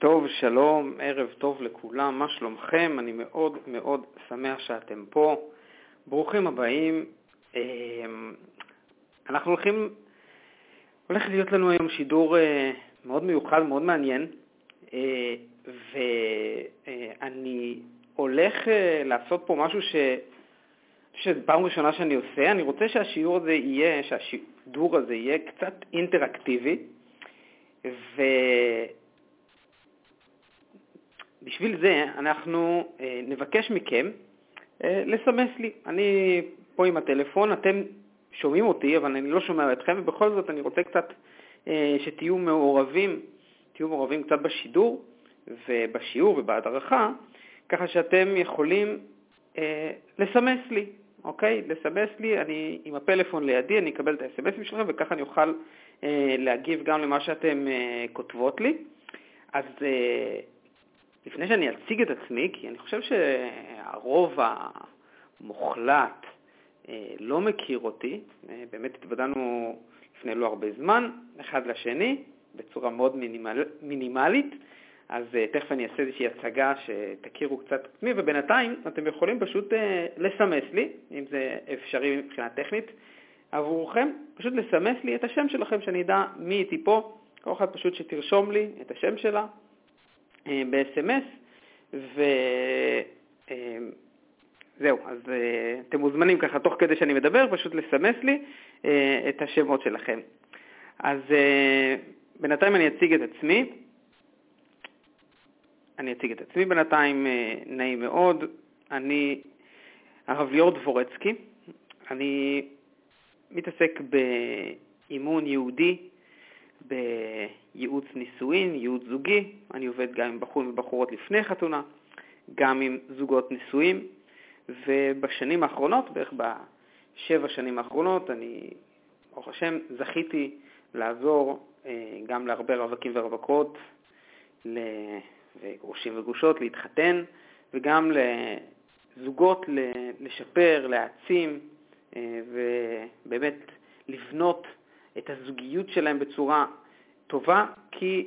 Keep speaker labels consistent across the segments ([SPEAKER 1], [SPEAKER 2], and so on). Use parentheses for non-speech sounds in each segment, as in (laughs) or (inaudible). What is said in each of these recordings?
[SPEAKER 1] טוב, שלום, ערב טוב לכולם, מה שלומכם? אני מאוד מאוד שמח שאתם פה. ברוכים הבאים. אמ, אנחנו הולכים, הולך להיות לנו היום שידור אה, מאוד מיוחד, מאוד מעניין, אה, ואני הולך אה, לעשות פה משהו ש... שפעם ראשונה שאני עושה, אני רוצה שהשיעור הזה יהיה, שהשידור הזה יהיה קצת אינטראקטיבי, ו... בשביל זה אנחנו אה, נבקש מכם אה, לסמס לי. אני פה עם הטלפון, אתם שומעים אותי, אבל אני לא שומע אתכם, ובכל זאת אני רוצה קצת אה, שתהיו מעורבים, תהיו מעורבים קצת בשידור ובשיעור ובהדרכה, ככה שאתם יכולים לסמס לי, אוקיי? לסמס לי, אני עם הפלאפון לידי, אני אקבל את האס.אם.אסים שלכם, וככה אני אוכל להגיב גם למה שאתם כותבות לי. אז לפני שאני אציג את עצמי, כי אני חושב שהרוב המוחלט אה, לא מכיר אותי, אה, באמת התוודענו לפני לא הרבה זמן, אחד לשני, בצורה מאוד מינימל, מינימלית, אז אה, תכף אני אעשה איזושהי הצגה שתכירו קצת את עצמי, ובינתיים אתם יכולים פשוט לסמס לי, אם זה אפשרי מבחינה טכנית עבורכם, פשוט לסמס לי את השם שלכם, שאני אדע מי איתי פה, כל אחד פשוט שתרשום לי את השם שלה, ב-SMS, וזהו, אה, אז אה, אתם מוזמנים ככה, תוך כדי שאני מדבר, פשוט לסמס לי את השמות שלכם. אז בינתיים אני אציג את עצמי. אני אציג את עצמי בינתיים, נעים מאוד. אני הרב ליאור דבורצקי, אני מתעסק באימון יהודי בייעוץ נישואין, ייעוץ זוגי, אני עובד גם עם בחורים ובחורות לפני חתונה, גם עם זוגות נישואים, ובשנים האחרונות, בערך בשבע שנים האחרונות, אני, ברוך השם, זכיתי לעזור אה, גם להרבה רווקים ורווקות, וגרושים וגרושות להתחתן, וגם לזוגות לשפר, להעצים, אה, ובאמת לבנות את הזוגיות שלהם בצורה טובה, כי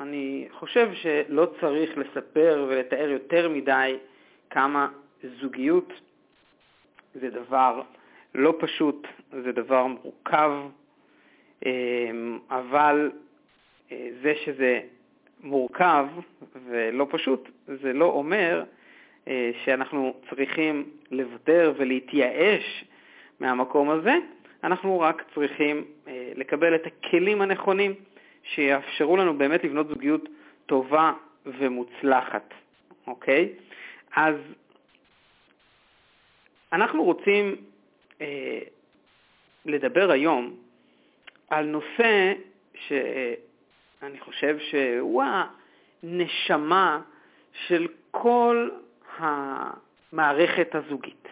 [SPEAKER 1] אני חושב שלא צריך לספר ולתאר יותר מדי כמה זוגיות זה דבר לא פשוט, זה דבר מורכב, אמ, אבל אה, זה שזה מורכב ולא פשוט, זה לא אומר אה, שאנחנו צריכים לוותר ולהתייאש מהמקום הזה, אנחנו רק צריכים אה, לקבל את הכלים הנכונים שיאפשרו לנו באמת לבנות זוגיות טובה ומוצלחת, אוקיי? אז אנחנו רוצים אה, לדבר היום על נושא שאני חושב שהוא הנשמה של כל המערכת הזוגית.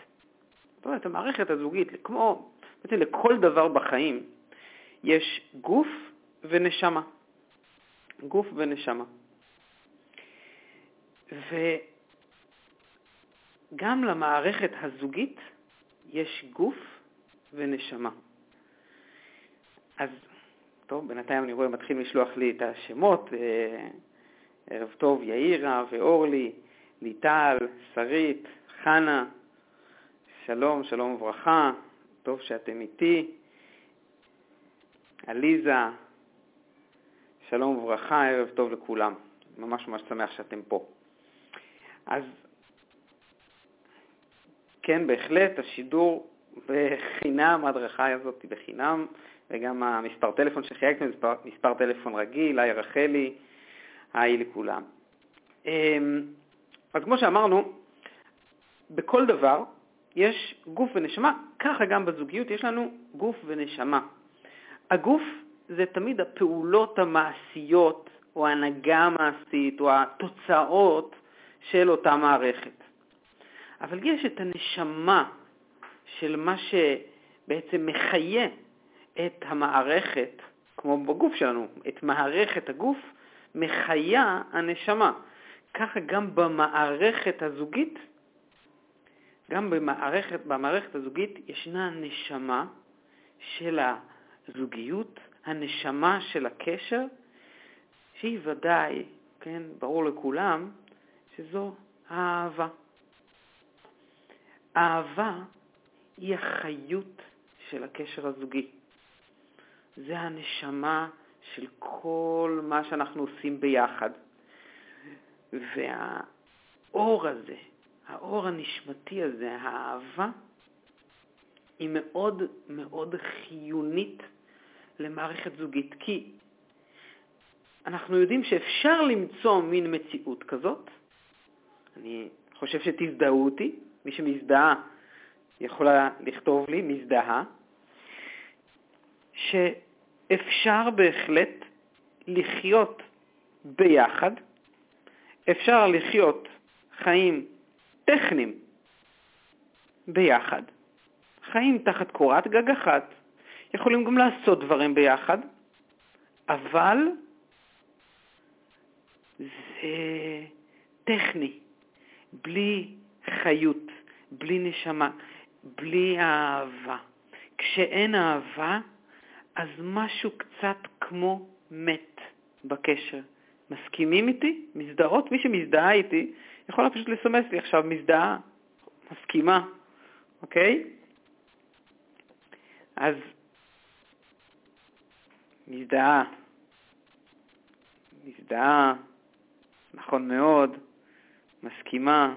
[SPEAKER 1] זאת אומרת, המערכת הזוגית, כמו בעצם לכל דבר בחיים יש גוף ונשמה. גוף ונשמה. וגם למערכת הזוגית יש גוף ונשמה. אז טוב, בינתיים אני רואה מתחיל לשלוח לי את השמות. אה, ערב טוב, יאירה ואורלי, ליטל, שרית, חנה, שלום, שלום וברכה, טוב שאתם איתי. עליזה, שלום וברכה, ערב טוב לכולם. ממש ממש שמח שאתם פה. אז כן, בהחלט, השידור בחינם, ההדרכה הזאת בחינם, וגם המספר טלפון שחייגתם, מספר, מספר טלפון רגיל, היי רחלי, היי לכולם. אמ, אז כמו שאמרנו, בכל דבר יש גוף ונשמה, ככה גם בזוגיות יש לנו גוף ונשמה. הגוף זה תמיד הפעולות המעשיות או ההנהגה המעשית או התוצאות של אותה מערכת. אבל יש את הנשמה של מה שבעצם מחיה את המערכת, כמו בגוף שלנו, את מערכת הגוף, מחיה הנשמה. ככה גם במערכת הזוגית גם במערכת, במערכת הזוגית ישנה נשמה של הזוגיות, הנשמה של הקשר, שהיא ודאי כן, ברור לכולם, שזו האהבה. אהבה היא החיות של הקשר הזוגי. זה הנשמה של כל מה שאנחנו עושים ביחד. והאור הזה, האור הנשמתי הזה, האהבה, היא מאוד מאוד חיונית למערכת זוגית, כי אנחנו יודעים שאפשר למצוא מין מציאות כזאת. אני חושב שתזדהו אותי, מי שמזדהה יכולה לכתוב לי, מזדהה, שאפשר בהחלט לחיות ביחד, אפשר לחיות חיים טכניים ביחד, חיים תחת קורת גג אחת, יכולים גם לעשות דברים ביחד, אבל זה טכני, בלי חיות, בלי נשמה, בלי אהבה. כשאין אהבה, אז משהו קצת כמו מת בקשר. מסכימים איתי? מזדהות? מי שמזדהה איתי יכולה פשוט לסמס לי עכשיו מזדהה, מסכימה, אוקיי? אז מזדהה, מזדהה, נכון מאוד, מסכימה,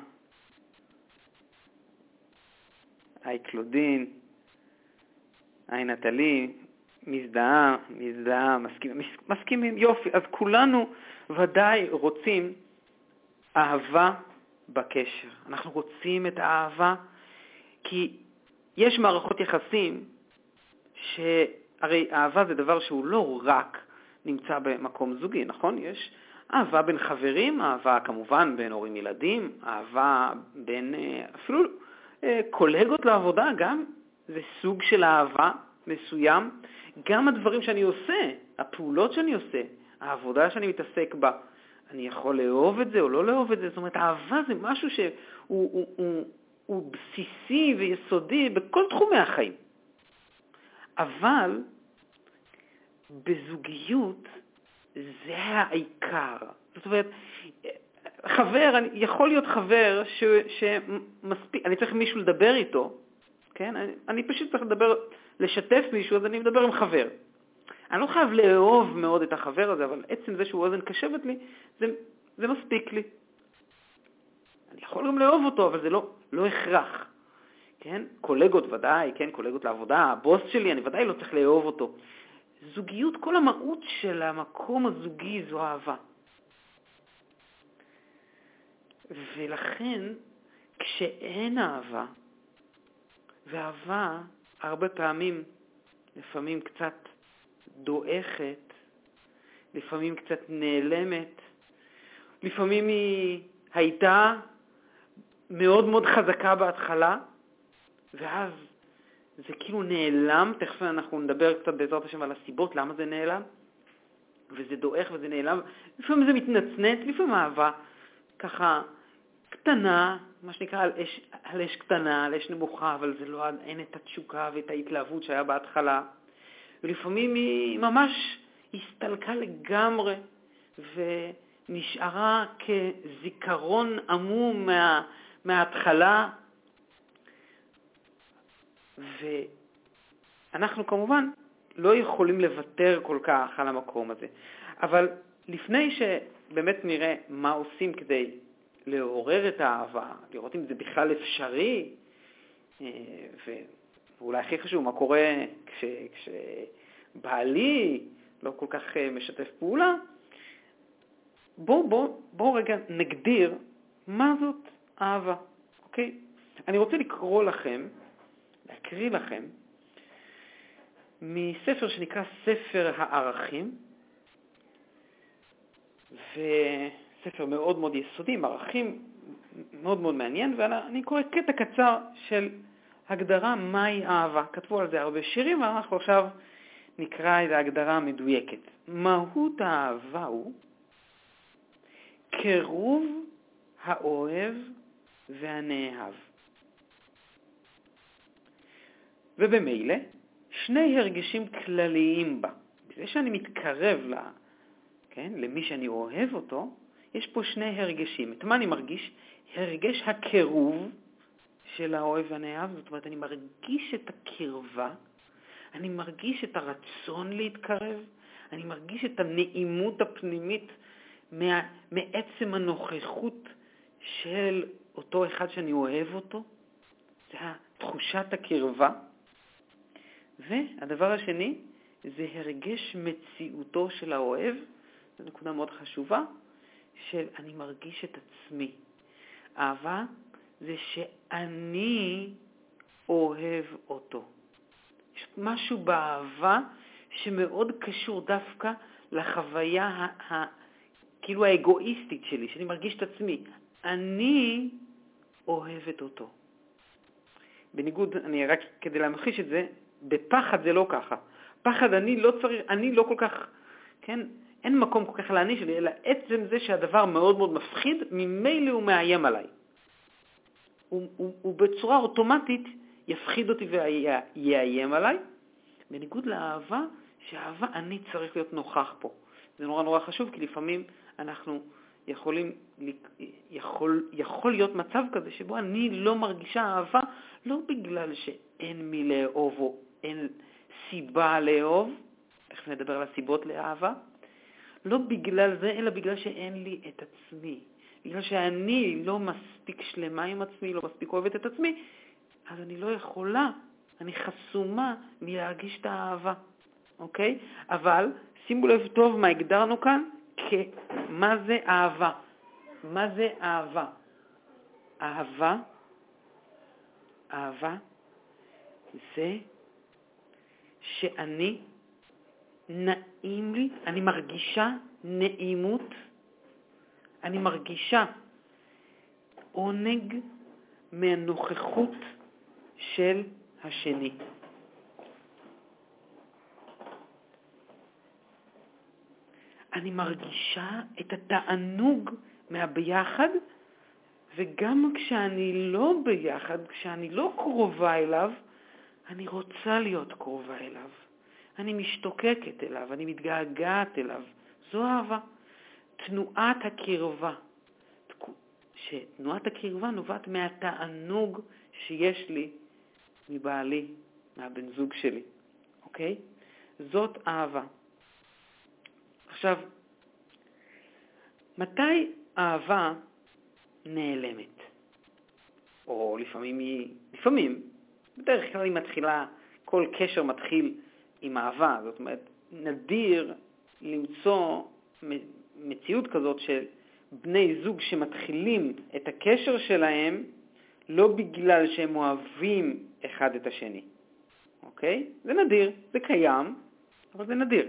[SPEAKER 1] היי קלודין, היי נטלי, מזדהה, מזדהה, מסכימים, מסכימים, יופי. אז כולנו ודאי רוצים אהבה בקשר. אנחנו רוצים את האהבה כי יש מערכות יחסים שהרי אהבה זה דבר שהוא לא רק נמצא במקום זוגי, נכון? יש אהבה בין חברים, אהבה כמובן בין הורים ילדים, אהבה בין אה, אפילו אה, קולגות לעבודה, גם זה סוג של אהבה מסוים. גם הדברים שאני עושה, הפעולות שאני עושה, העבודה שאני מתעסק בה, אני יכול לאהוב את זה או לא לאהוב את זה. זאת אומרת, אהבה זה משהו שהוא הוא, הוא, הוא בסיסי ויסודי בכל תחומי החיים. אבל בזוגיות זה העיקר. זאת אומרת, חבר, יכול להיות חבר ש, שמספיק, אני צריך מישהו לדבר איתו, כן? אני, אני פשוט צריך לדבר, לשתף מישהו, אז אני מדבר עם חבר. אני לא חייב לאהוב מאוד את החבר הזה, אבל עצם זה שהוא אוזן קשבת לי, זה, זה מספיק לי. אני יכול גם לאהוב אותו, אבל זה לא, לא הכרח. כן? קולגות ודאי, כן? קולגות לעבודה, הבוס שלי, אני ודאי לא צריך לאהוב אותו. זוגיות, כל המהות של המקום הזוגי זו אהבה. ולכן, כשאין אהבה, ואהבה הרבה פעמים, לפעמים קצת דועכת, לפעמים קצת נעלמת, לפעמים היא הייתה מאוד מאוד חזקה בהתחלה, ואז זה כאילו נעלם, תכף אנחנו נדבר קצת בעזרת השם על הסיבות למה זה נעלם, וזה דועך וזה נעלם, לפעמים זה מתנצנץ, לפעמים אהבה ככה קטנה, מה שנקרא על אש, על אש קטנה, על אש נמוכה, אבל זה לא, אין את התשוקה ואת ההתלהבות שהיה בהתחלה. ולפעמים היא ממש הסתלקה לגמרי ונשארה כזיכרון עמום מה, מההתחלה. ואנחנו כמובן לא יכולים לוותר כל כך על המקום הזה. אבל לפני שבאמת נראה מה עושים כדי לעורר את האהבה, לראות אם זה בכלל אפשרי, אה, ואולי הכי חשוב, מה קורה כש, כשבעלי לא כל כך אה, משתף פעולה, בואו בוא, בוא רגע נגדיר מה זאת אהבה, אוקיי? אני רוצה לקרוא לכם, להקריא לכם, מספר שנקרא ספר הערכים, ו... ספר מאוד מאוד יסודי, עם ערכים מאוד מאוד מעניין, ואני קורא קטע קצר של הגדרה מהי אהבה. כתבו על זה הרבה שירים, ואנחנו עכשיו נקרא את ההגדרה המדויקת. מהות האהבה הוא קירוב האוהב והנאהב. ובמילא, שני הרגשים כלליים בה. בזה שאני מתקרב לה, כן, למי שאני אוהב אותו, יש פה שני הרגשים. את מה אני מרגיש? הרגש הקירוב של האוהב והנאהב, זאת אומרת, אני מרגיש את הקרבה, אני מרגיש את הרצון להתקרב, אני מרגיש את הנעימות הפנימית מה, מעצם הנוכחות של אותו אחד שאני אוהב אותו, זה תחושת הקרבה. והדבר השני זה הרגש מציאותו של האוהב, זו נקודה מאוד חשובה, של אני מרגיש את עצמי. אהבה זה שאני אוהב אותו. יש משהו באהבה שמאוד קשור דווקא לחוויה ה- ה- כאילו האגואיסטית שלי, שאני מרגיש את עצמי. אני אוהבת אותו. בניגוד, אני רק כדי להמחיש את זה, בפחד זה לא ככה. פחד אני לא צריך, אני לא כל כך, כן, אין מקום כל כך להעניש לי, אלא עצם זה שהדבר מאוד מאוד מפחיד, ממילא הוא מאיים עליי. הוא, הוא, הוא בצורה אוטומטית יפחיד אותי ויאיים עליי, בניגוד לאהבה, שאהבה אני צריך להיות נוכח פה. זה נורא נורא חשוב, כי לפעמים אנחנו יכולים, יכול, יכול להיות מצב כזה שבו אני לא מרגישה אהבה, לא בגלל שאין מי לאהוב או אין סיבה לאהוב, איך נדבר על הסיבות לאהבה, לא בגלל זה, אלא בגלל שאין לי את עצמי. בגלל שאני לא מספיק שלמה עם עצמי, לא מספיק אוהבת את עצמי, אז אני לא יכולה, אני חסומה מלהרגיש את האהבה, אוקיי? אבל שימו לב טוב מה הגדרנו כאן, מה זה אהבה. מה זה אהבה? אהבה, אהבה זה שאני, נעים לי, אני מרגישה נעימות, אני מרגישה עונג מהנוכחות של השני. אני מרגישה את התענוג מהביחד, וגם כשאני לא ביחד, כשאני לא קרובה אליו, אני רוצה להיות קרובה אליו. אני משתוקקת אליו, אני מתגעגעת אליו. זו אהבה. תנועת הקרבה. שתנועת הקרבה נובעת מהתענוג שיש לי מבעלי, מהבן זוג שלי, אוקיי? זאת אהבה. עכשיו, מתי אהבה נעלמת? או לפעמים היא, לפעמים, בדרך כלל היא מתחילה, כל קשר מתחיל עם אהבה, זאת אומרת, נדיר למצוא מציאות כזאת של בני זוג שמתחילים את הקשר שלהם לא בגלל שהם אוהבים אחד את השני, אוקיי? זה נדיר, זה קיים, אבל זה נדיר.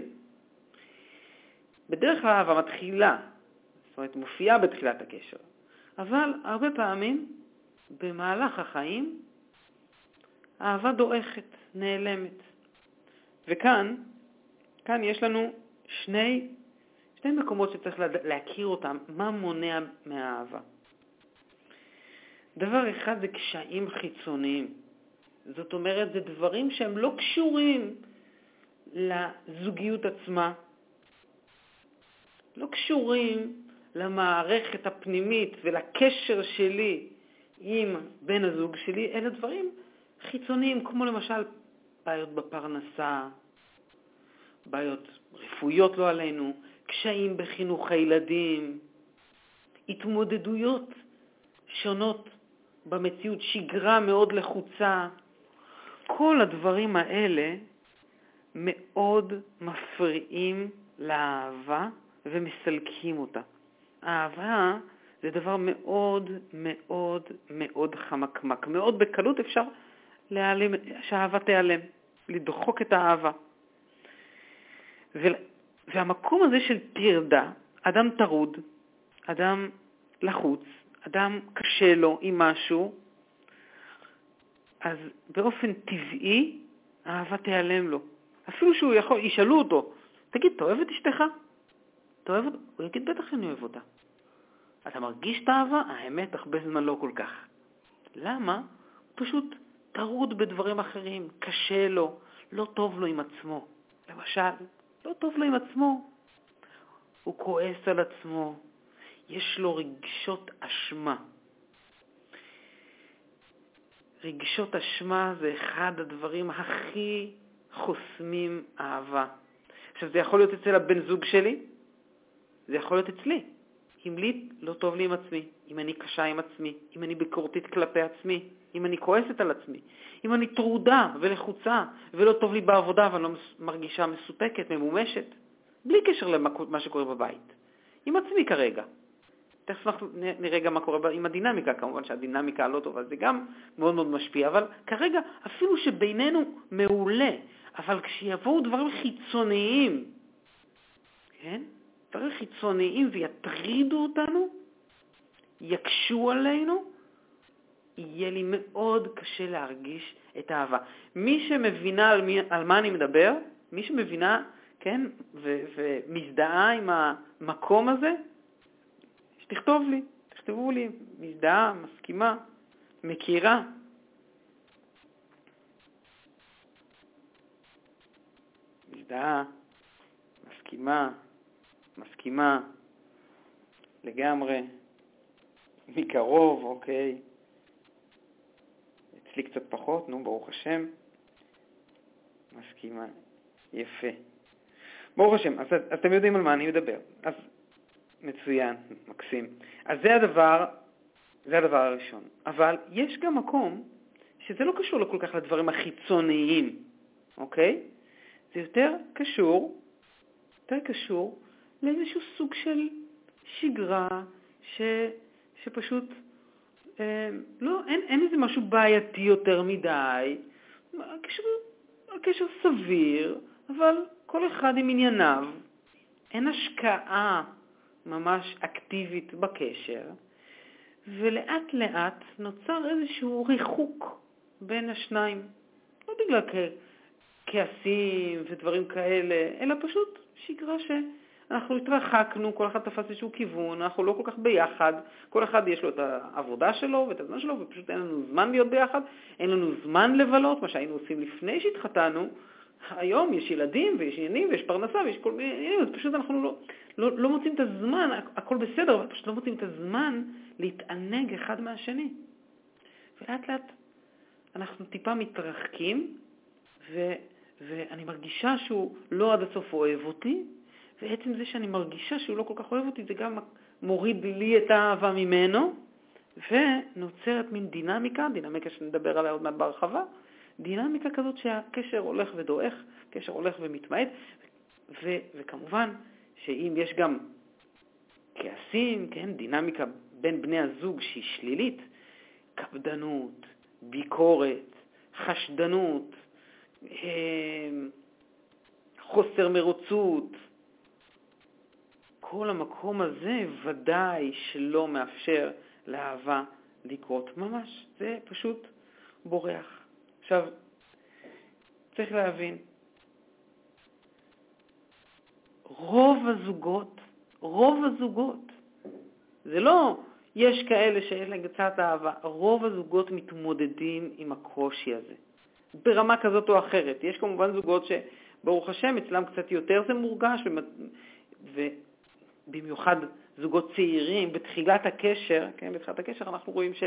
[SPEAKER 1] בדרך כלל אהבה מתחילה, זאת אומרת מופיעה בתחילת הקשר, אבל הרבה פעמים במהלך החיים אהבה דועכת, נעלמת. וכאן, כאן יש לנו שני, שני מקומות שצריך להכיר אותם, מה מונע מהאהבה. דבר אחד זה קשיים חיצוניים. זאת אומרת, זה דברים שהם לא קשורים לזוגיות עצמה, לא קשורים למערכת הפנימית ולקשר שלי עם בן הזוג שלי, אלה דברים חיצוניים, כמו למשל בעיות בפרנסה, בעיות רפואיות לא עלינו, קשיים בחינוך הילדים, התמודדויות שונות במציאות, שגרה מאוד לחוצה. כל הדברים האלה מאוד מפריעים לאהבה ומסלקים אותה. אהבה זה דבר מאוד מאוד מאוד חמקמק. מאוד בקלות אפשר להיעלם, שהאהבה תיעלם, לדחוק את האהבה. והמקום הזה של טרדה, אדם טרוד, אדם לחוץ, אדם קשה לו עם משהו, אז באופן טבעי האהבה תיעלם לו. אפילו שהוא יכול, ישאלו אותו, תגיד, אתה אוהב את אשתך? אתה אוהב אותה? הוא יגיד, בטח שאני אוהב אותה. אתה מרגיש את האהבה? האמת, הרבה זמן לא כל כך. למה? הוא פשוט טרוד בדברים אחרים, קשה לו, לא טוב לו עם עצמו. למשל, לא טוב לו עם עצמו. הוא כועס על עצמו, יש לו רגשות אשמה. רגשות אשמה זה אחד הדברים הכי חוסמים אהבה. עכשיו, זה יכול להיות אצל הבן זוג שלי, זה יכול להיות אצלי. אם לי לא טוב לי עם עצמי, אם אני קשה עם עצמי, אם אני ביקורתית כלפי עצמי, אם אני כועסת על עצמי, אם אני טרודה ולחוצה ולא טוב לי בעבודה ואני לא מרגישה מסופקת, ממומשת, בלי קשר למה שקורה בבית, עם עצמי כרגע. תכף אנחנו נראה גם מה קורה עם הדינמיקה, כמובן שהדינמיקה הלא טובה, זה גם מאוד מאוד משפיע, אבל כרגע אפילו שבינינו מעולה, אבל כשיבואו דברים חיצוניים, כן? דברים חיצוניים ויטרידו אותנו, יקשו עלינו, יהיה לי מאוד קשה להרגיש את האהבה. מי שמבינה על, מי, על מה אני מדבר, מי שמבינה, כן, ו, ומזדהה עם המקום הזה, שתכתוב לי, תכתבו לי, מזדהה, מסכימה, מכירה. מזדהה, מסכימה, מסכימה, לגמרי, מקרוב, אוקיי. אצלי קצת פחות, נו, ברוך השם. מסכימה, יפה. ברוך השם, אז, אז אתם יודעים על מה אני מדבר. אז מצוין, מקסים. אז זה הדבר, זה הדבר הראשון. אבל יש גם מקום שזה לא קשור כל כך לדברים החיצוניים, אוקיי? זה יותר קשור, יותר קשור לאיזשהו סוג של שגרה ש, שפשוט, לא, אין, אין איזה משהו בעייתי יותר מדי. הקשר, הקשר סביר, אבל כל אחד עם ענייניו. אין השקעה ממש אקטיבית בקשר, ולאט לאט נוצר איזשהו ריחוק בין השניים. לא בגלל כעסים ודברים כאלה, אלא פשוט שגרה שאנחנו התרחקנו, כל אחד תפס איזשהו כיוון, אנחנו לא כל כך ביחד, כל אחד יש לו את העבודה שלו ואת הזמן שלו, ופשוט אין לנו זמן להיות ביחד, אין לנו זמן לבלות, מה שהיינו עושים לפני שהתחתנו, היום יש ילדים ויש עניינים ויש פרנסה ויש כל מיני עניינים, אז פשוט אנחנו לא, לא, לא מוצאים את הזמן, הכל בסדר, אבל פשוט לא מוצאים את הזמן להתענג אחד מהשני. ולאט לאט אנחנו טיפה מתרחקים, ו, ואני מרגישה שהוא לא עד הסוף אוהב אותי, ועצם זה שאני מרגישה שהוא לא כל כך אוהב אותי, זה גם מוריד לי את האהבה ממנו, ונוצרת מין דינמיקה, דינמיקה שנדבר עליה עוד מעט בהרחבה, דינמיקה כזאת שהקשר הולך ודועך, קשר הולך ומתמעט, ו- וכמובן שאם יש גם כעסים, כן, דינמיקה בין בני הזוג שהיא שלילית, קפדנות, ביקורת, חשדנות, אה, חוסר מרוצות, כל המקום הזה ודאי שלא מאפשר לאהבה לקרות ממש, זה פשוט בורח. עכשיו, צריך להבין, רוב הזוגות, רוב הזוגות, זה לא יש כאלה שיש להם קצת אהבה, רוב הזוגות מתמודדים עם הקושי הזה, ברמה כזאת או אחרת. יש כמובן זוגות שברוך השם אצלם קצת יותר זה מורגש, ובמיוחד זוגות צעירים, בתחילת הקשר, כן, בתחילת הקשר אנחנו רואים ש...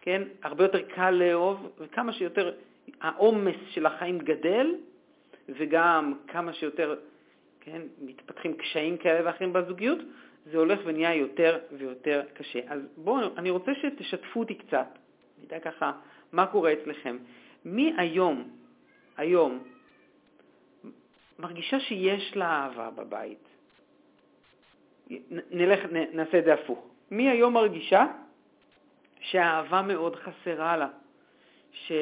[SPEAKER 1] כן, הרבה יותר קל לאהוב, וכמה שיותר העומס של החיים גדל, וגם כמה שיותר כן, מתפתחים קשיים כאלה ואחרים בזוגיות, זה הולך ונהיה יותר ויותר קשה. אז בואו, אני רוצה שתשתפו אותי קצת, נדע ככה מה קורה אצלכם. מי היום, היום, מרגישה שיש לה אהבה בבית? נלך, נעשה את זה הפוך. מי היום מרגישה שהאהבה מאוד חסרה לה? ש...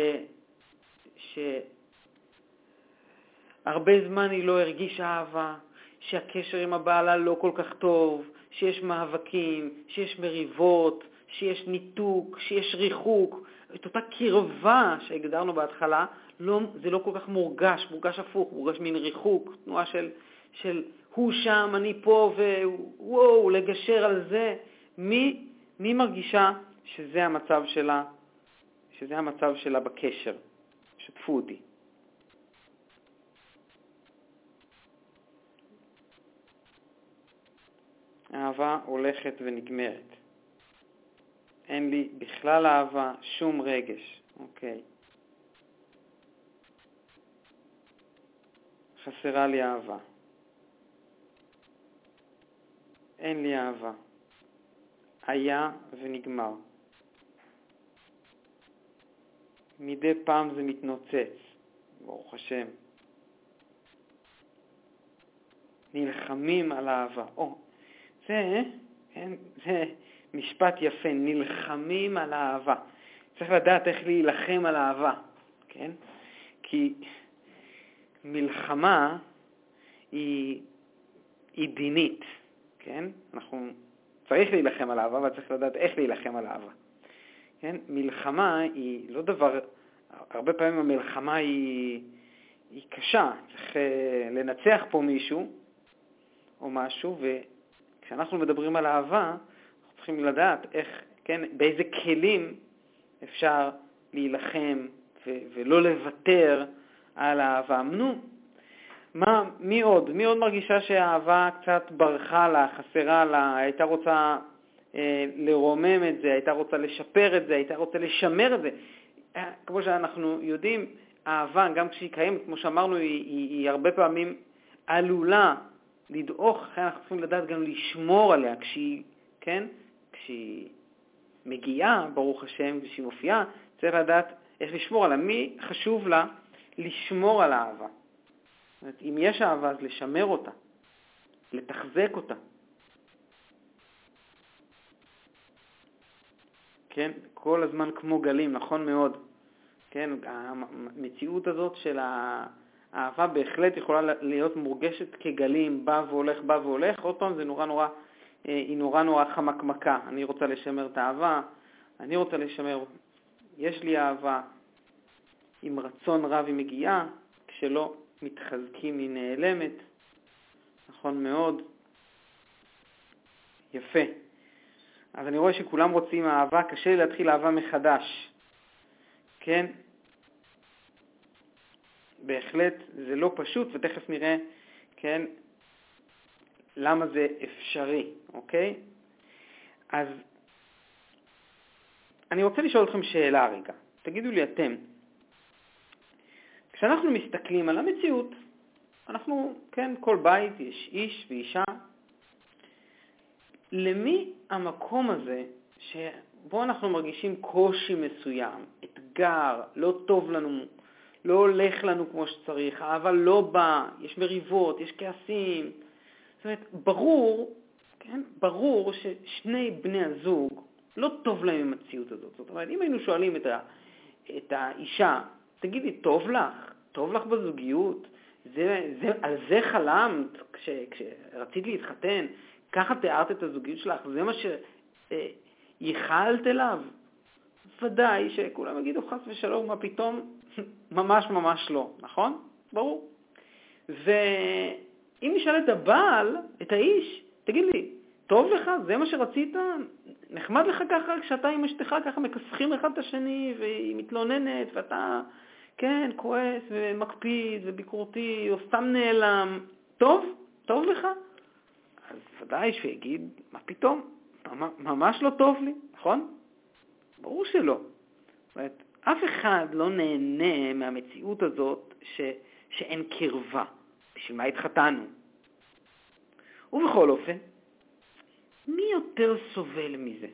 [SPEAKER 1] שהרבה זמן היא לא הרגישה אהבה, שהקשר עם הבעלה לא כל כך טוב, שיש מאבקים, שיש מריבות, שיש ניתוק, שיש ריחוק. את אותה קרבה שהגדרנו בהתחלה, לא, זה לא כל כך מורגש, מורגש הפוך, מורגש מין ריחוק, תנועה של, של הוא שם, אני פה, ווואו, לגשר על זה. מי, מי מרגישה שזה המצב שלה, שזה המצב שלה בקשר? שתפו אותי. אהבה הולכת ונגמרת. אין לי בכלל אהבה, שום רגש, אוקיי. חסרה לי אהבה. אין לי אהבה. היה ונגמר. מדי פעם זה מתנוצץ, ברוך השם. נלחמים על אהבה. או, זה, כן, זה משפט יפה, נלחמים על אהבה. צריך לדעת איך להילחם על אהבה, כן? כי מלחמה היא, היא דינית, כן? אנחנו, צריך להילחם על אהבה, אבל צריך לדעת איך להילחם על אהבה. כן? מלחמה היא לא דבר, הרבה פעמים המלחמה היא, היא קשה, צריך אה, לנצח פה מישהו או משהו, וכשאנחנו מדברים על אהבה, אנחנו צריכים לדעת איך, כן, באיזה כלים אפשר להילחם ולא לוותר על האהבה. נו, מה, מי עוד? מי עוד מרגישה שהאהבה קצת ברחה לה, חסרה לה, הייתה רוצה אה, לרומם את זה, הייתה רוצה לשפר את זה, הייתה רוצה לשמר את זה. אה, כמו שאנחנו יודעים, אהבה, גם כשהיא קיימת, כמו שאמרנו, היא, היא, היא הרבה פעמים עלולה לדעוך, לכן אנחנו צריכים לדעת גם לשמור עליה כשהיא, כן? כשהיא מגיעה, ברוך השם, כשהיא מופיעה, צריך לדעת איך לשמור עליה. מי חשוב לה לשמור על האהבה? אומרת, אם יש אהבה, אז לשמר אותה, לתחזק אותה. כן? כל הזמן כמו גלים, נכון מאוד. כן? המציאות הזאת של האהבה בהחלט יכולה להיות מורגשת כגלים, בא והולך, בא והולך. עוד פעם, זה נורא נורא, אה, היא נורא נורא חמקמקה. אני רוצה לשמר את האהבה, אני רוצה לשמר, יש לי אהבה, עם רצון רב היא מגיעה, כשלא מתחזקים היא נעלמת. נכון מאוד. יפה. אז אני רואה שכולם רוצים אהבה, קשה לי להתחיל אהבה מחדש. כן? בהחלט זה לא פשוט, ותכף נראה, כן, למה זה אפשרי, אוקיי? אז אני רוצה לשאול אתכם שאלה רגע. תגידו לי אתם, כשאנחנו מסתכלים על המציאות, אנחנו, כן, כל בית יש איש ואישה, למי המקום הזה שבו אנחנו מרגישים קושי מסוים, אתגר, לא טוב לנו, לא הולך לנו כמו שצריך, האהבה לא באה, יש מריבות, יש כעסים. זאת אומרת, ברור, כן, ברור ששני בני הזוג, לא טוב להם עם המציאות הזאת. זאת אומרת, אם היינו שואלים את, ה, את האישה, תגידי, טוב לך? טוב לך בזוגיות? זה, זה, על זה חלמת כש, כשרצית להתחתן? ככה תיארת את הזוגיות שלך? זה מה שייחלת אליו? ודאי שכולם יגידו חס ושלום, מה פתאום? (laughs) ממש ממש לא, נכון? ברור. ואם נשאל את הבעל, את האיש, תגיד לי, טוב לך? זה מה שרצית? נחמד לך ככה כשאתה עם אשתך ככה מכסחים אחד את השני והיא מתלוננת ואתה, כן, כועס ומקפיד וביקורתי או סתם נעלם. טוב? טוב לך? אז ודאי שהוא יגיד, מה פתאום? ממש לא טוב לי, נכון? ברור שלא. זאת אף אחד לא נהנה מהמציאות הזאת ש, שאין קרבה. בשביל מה התחתנו? ובכל אופן, מי יותר סובל מזה?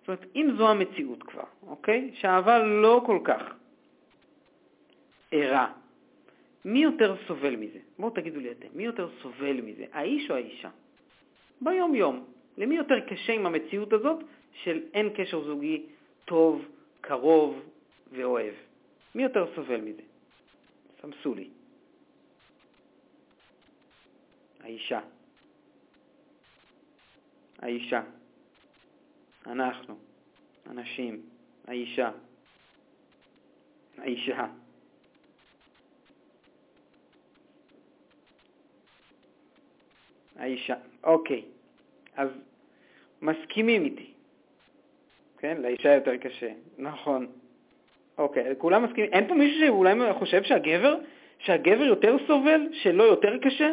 [SPEAKER 1] זאת אומרת, אם זו המציאות כבר, אוקיי? שהאהבה לא כל כך ערה, מי יותר סובל מזה? בואו תגידו לי אתם, מי יותר סובל מזה, האיש או האישה? ביום-יום. למי יותר קשה עם המציאות הזאת של אין קשר זוגי טוב, קרוב ואוהב? מי יותר סובל מזה? סמסו לי. האישה. האישה. אנחנו. אנשים. האישה. האישה. האישה. אוקיי, אז מסכימים איתי. כן, לאישה יותר קשה, נכון. אוקיי, כולם מסכימים. אין פה מישהו שאולי חושב שהגבר, שהגבר יותר סובל, שלא יותר קשה?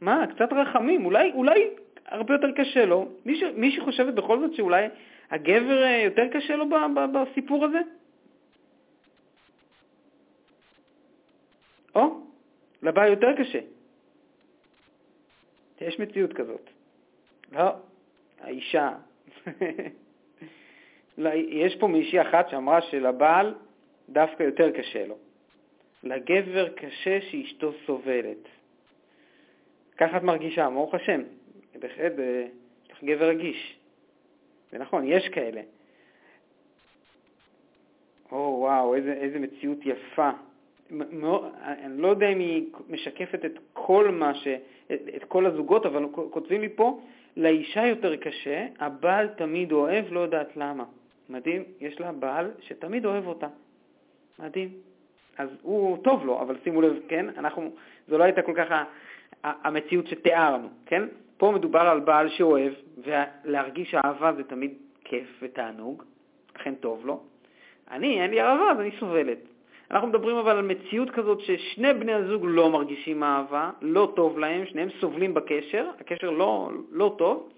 [SPEAKER 1] מה, קצת רחמים. אולי, אולי הרבה יותר קשה לו. מישהו, מישהו חושבת בכל זאת שאולי הגבר אה, יותר קשה לו ב, ב, בסיפור הזה? או, לבעל יותר קשה. יש מציאות כזאת. לא, האישה. (laughs) לא, יש פה מישהי אחת שאמרה שלבעל דווקא יותר קשה לו. לגבר קשה שאשתו סובלת. ככה את מרגישה, ברוך השם. בהחלט, יש לך גבר רגיש. זה נכון, יש כאלה. או וואו, איזה, איזה מציאות יפה. אני לא יודע אם היא משקפת את כל מה ש... את, את כל הזוגות, אבל כותבים לי פה, לאישה יותר קשה, הבעל תמיד אוהב, לא יודעת למה. מדהים, יש לה בעל שתמיד אוהב אותה. מדהים. אז הוא טוב לו, אבל שימו לב, כן, אנחנו, זו לא הייתה כל כך המציאות שתיארנו, כן? פה מדובר על בעל שאוהב, ולהרגיש אהבה זה תמיד כיף ותענוג, לכן טוב לו. אני, אין לי אהבה, אז אני סובלת. אנחנו מדברים אבל על מציאות כזאת ששני בני הזוג לא מרגישים אהבה, לא טוב להם, שניהם סובלים בקשר, הקשר לא, לא טוב,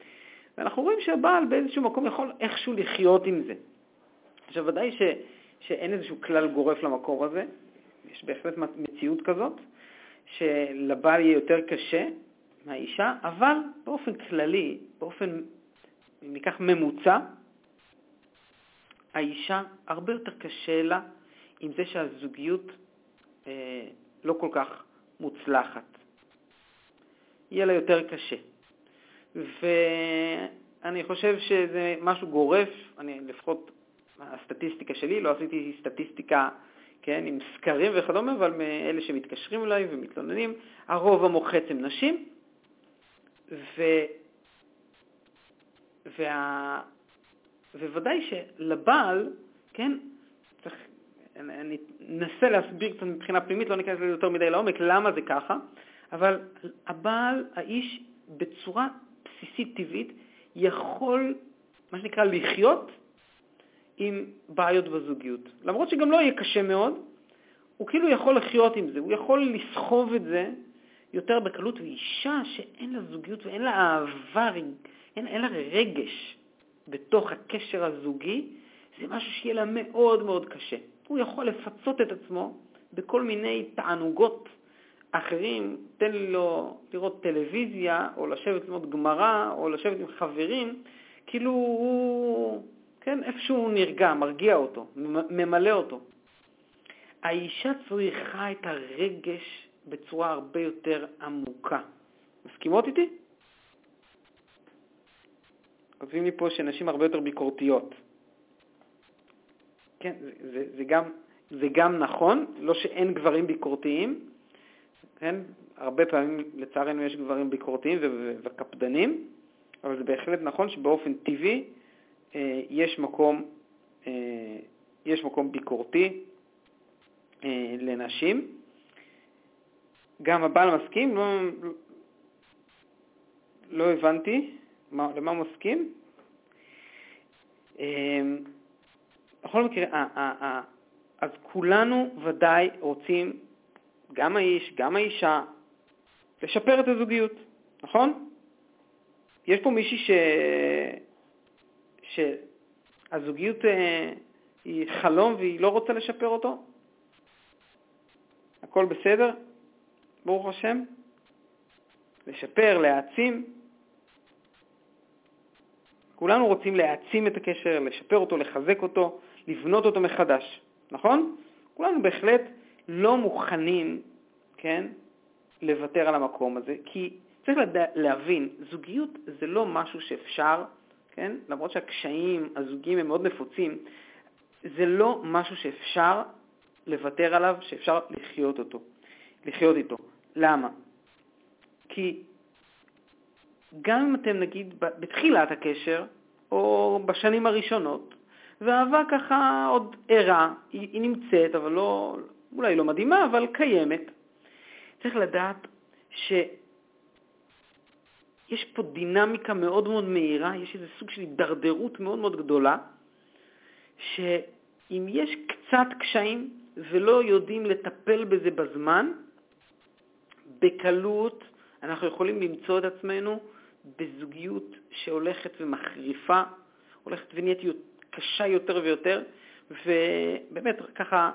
[SPEAKER 1] ואנחנו רואים שהבעל באיזשהו מקום יכול איכשהו לחיות עם זה. עכשיו, ודאי ש, שאין איזשהו כלל גורף למקור הזה, יש בהחלט מציאות כזאת, שלבעל יהיה יותר קשה מהאישה, אבל באופן כללי, באופן, אם ניקח ממוצע, האישה הרבה יותר קשה לה עם זה שהזוגיות אה, לא כל כך מוצלחת. יהיה לה יותר קשה. ואני חושב שזה משהו גורף, אני לפחות, הסטטיסטיקה שלי, לא עשיתי סטטיסטיקה כן, עם סקרים וכדומה, אבל מאלה שמתקשרים אליי ומתלוננים, הרוב המוחץ הם נשים, ו... וה... וודאי שלבעל, כן, אני אנסה להסביר קצת מבחינה פנימית, לא ניכנס לזה יותר מדי לעומק, למה זה ככה, אבל הבעל, האיש, בצורה בסיסית טבעית, יכול, מה שנקרא, לחיות עם בעיות בזוגיות. למרות שגם לא יהיה קשה מאוד, הוא כאילו יכול לחיות עם זה, הוא יכול לסחוב את זה יותר בקלות, ואישה שאין לה זוגיות ואין לה אהבה, אין, אין לה רגש בתוך הקשר הזוגי, זה משהו שיהיה לה מאוד מאוד קשה. הוא יכול לפצות את עצמו בכל מיני תענוגות אחרים, תן לו לראות טלוויזיה, או לשבת ללמוד גמרא, או לשבת עם חברים, כאילו הוא, כן, איפשהו הוא נרגע, מרגיע אותו, ממלא אותו. האישה צריכה את הרגש בצורה הרבה יותר עמוקה. מסכימות איתי? כותבים לי פה שנשים הרבה יותר ביקורתיות. כן, זה, זה, גם, זה גם נכון, לא שאין גברים ביקורתיים, כן, הרבה פעמים לצערנו יש גברים ביקורתיים וקפדנים, אבל זה בהחלט נכון שבאופן טבעי אה, יש מקום, אה, יש מקום ביקורתי אה, לנשים. גם הבעל מסכים? לא, לא הבנתי מה, למה הוא מסכים. בכל מקרה, אז כולנו ודאי רוצים, גם האיש, גם האישה, לשפר את הזוגיות, נכון? יש פה מישהי ש... שהזוגיות אה, היא חלום והיא לא רוצה לשפר אותו? הכל בסדר? ברוך השם? לשפר, להעצים? כולנו רוצים להעצים את הקשר, לשפר אותו, לחזק אותו, לבנות אותו מחדש, נכון? כולנו בהחלט לא מוכנים, כן, לוותר על המקום הזה, כי צריך להבין, זוגיות זה לא משהו שאפשר, כן, למרות שהקשיים הזוגיים הם מאוד נפוצים, זה לא משהו שאפשר לוותר עליו, שאפשר לחיות אותו, לחיות איתו. למה? כי גם אם אתם נגיד בתחילת הקשר, או בשנים הראשונות, והאהבה ככה עוד ערה, היא, היא נמצאת, אבל לא, אולי לא מדהימה, אבל קיימת. צריך לדעת שיש פה דינמיקה מאוד מאוד מהירה, יש איזה סוג של הידרדרות מאוד מאוד גדולה, שאם יש קצת קשיים ולא יודעים לטפל בזה בזמן, בקלות אנחנו יכולים למצוא את עצמנו בזוגיות שהולכת ומחריפה, הולכת ונהיית קשה יותר ויותר, ובאמת ככה,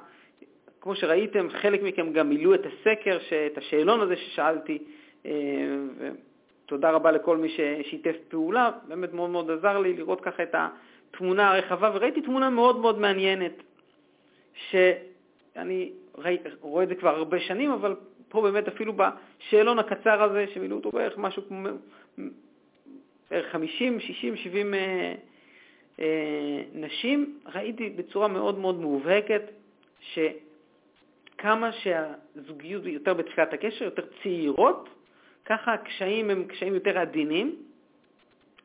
[SPEAKER 1] כמו שראיתם, חלק מכם גם מילאו את הסקר, את השאלון הזה ששאלתי, אה, ותודה רבה לכל מי ששיתף פעולה, באמת מאוד מאוד עזר לי לראות ככה את התמונה הרחבה, וראיתי תמונה מאוד מאוד מעניינת, שאני רואה את זה כבר הרבה שנים, אבל פה באמת אפילו בשאלון הקצר הזה, שמילאו אותו בערך משהו כמו בערך 50, 60, 70 אה, אה, נשים, ראיתי בצורה מאוד מאוד מובהקת שכמה שהזוגיות יותר בתחילת הקשר, יותר צעירות, ככה הקשיים הם קשיים יותר עדינים,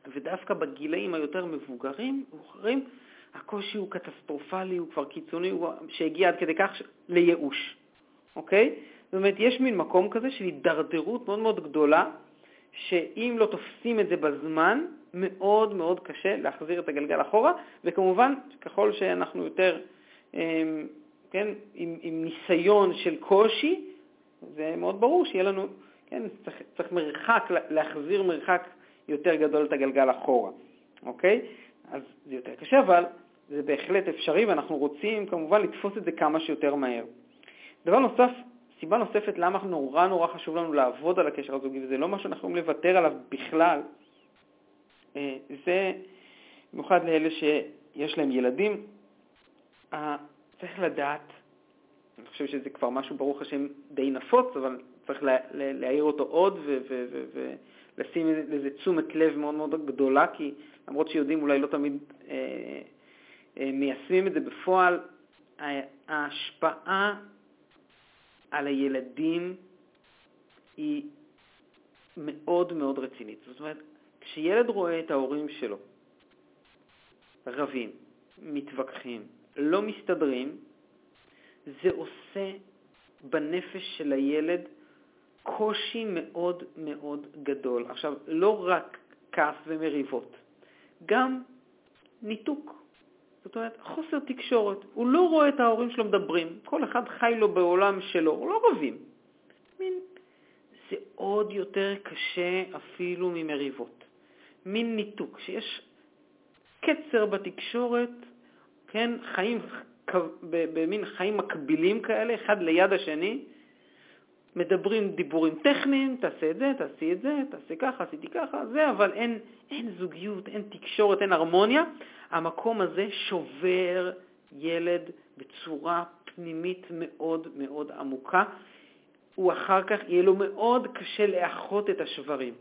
[SPEAKER 1] ודווקא בגילאים היותר מבוגרים, מאוחרים, הקושי הוא קטסטרופלי, הוא כבר קיצוני, הוא שהגיע עד כדי כך לייאוש, אוקיי? זאת אומרת, יש מין מקום כזה של הידרדרות מאוד מאוד גדולה, שאם לא תופסים את זה בזמן, מאוד מאוד קשה להחזיר את הגלגל אחורה, וכמובן, ככל שאנחנו יותר, אמ, כן, עם, עם ניסיון של קושי, זה מאוד ברור שיהיה לנו, כן, צריך, צריך מרחק, להחזיר מרחק יותר גדול את הגלגל אחורה, אוקיי? אז זה יותר קשה, אבל זה בהחלט אפשרי, ואנחנו רוצים כמובן לתפוס את זה כמה שיותר מהר. דבר נוסף, סיבה נוספת למה נורא נורא חשוב לנו לעבוד על הקשר הזוגי, וזה לא משהו שאנחנו יכולים לוותר עליו בכלל, אה, זה במיוחד לאלה שיש להם ילדים, צריך לדעת, אני חושב שזה כבר משהו ברוך השם די נפוץ, אבל צריך להעיר אותו עוד ולשים לזה תשומת לב מאוד מאוד גדולה, כי למרות שיודעים אולי לא תמיד אה, אה, מיישמים את זה בפועל, ההשפעה על הילדים היא מאוד מאוד רצינית. זאת אומרת, כשילד רואה את ההורים שלו רבים, מתווכחים, לא מסתדרים, זה עושה בנפש של הילד קושי מאוד מאוד גדול. עכשיו, לא רק כעס ומריבות, גם ניתוק. זאת אומרת, חוסר תקשורת. הוא לא רואה את ההורים שלו מדברים, כל אחד חי לו בעולם שלו, הוא לא רבים. מין, זה עוד יותר קשה אפילו ממריבות. מין ניתוק, שיש קצר בתקשורת, כן, חיים, במין חיים מקבילים כאלה, אחד ליד השני, מדברים דיבורים טכניים, תעשה את זה, תעשי את זה, תעשה ככה, עשיתי ככה, זה, אבל אין, אין זוגיות, אין תקשורת, אין הרמוניה. המקום הזה שובר ילד בצורה פנימית מאוד מאוד עמוקה. הוא אחר כך, יהיה לו מאוד קשה לאחות את השברים.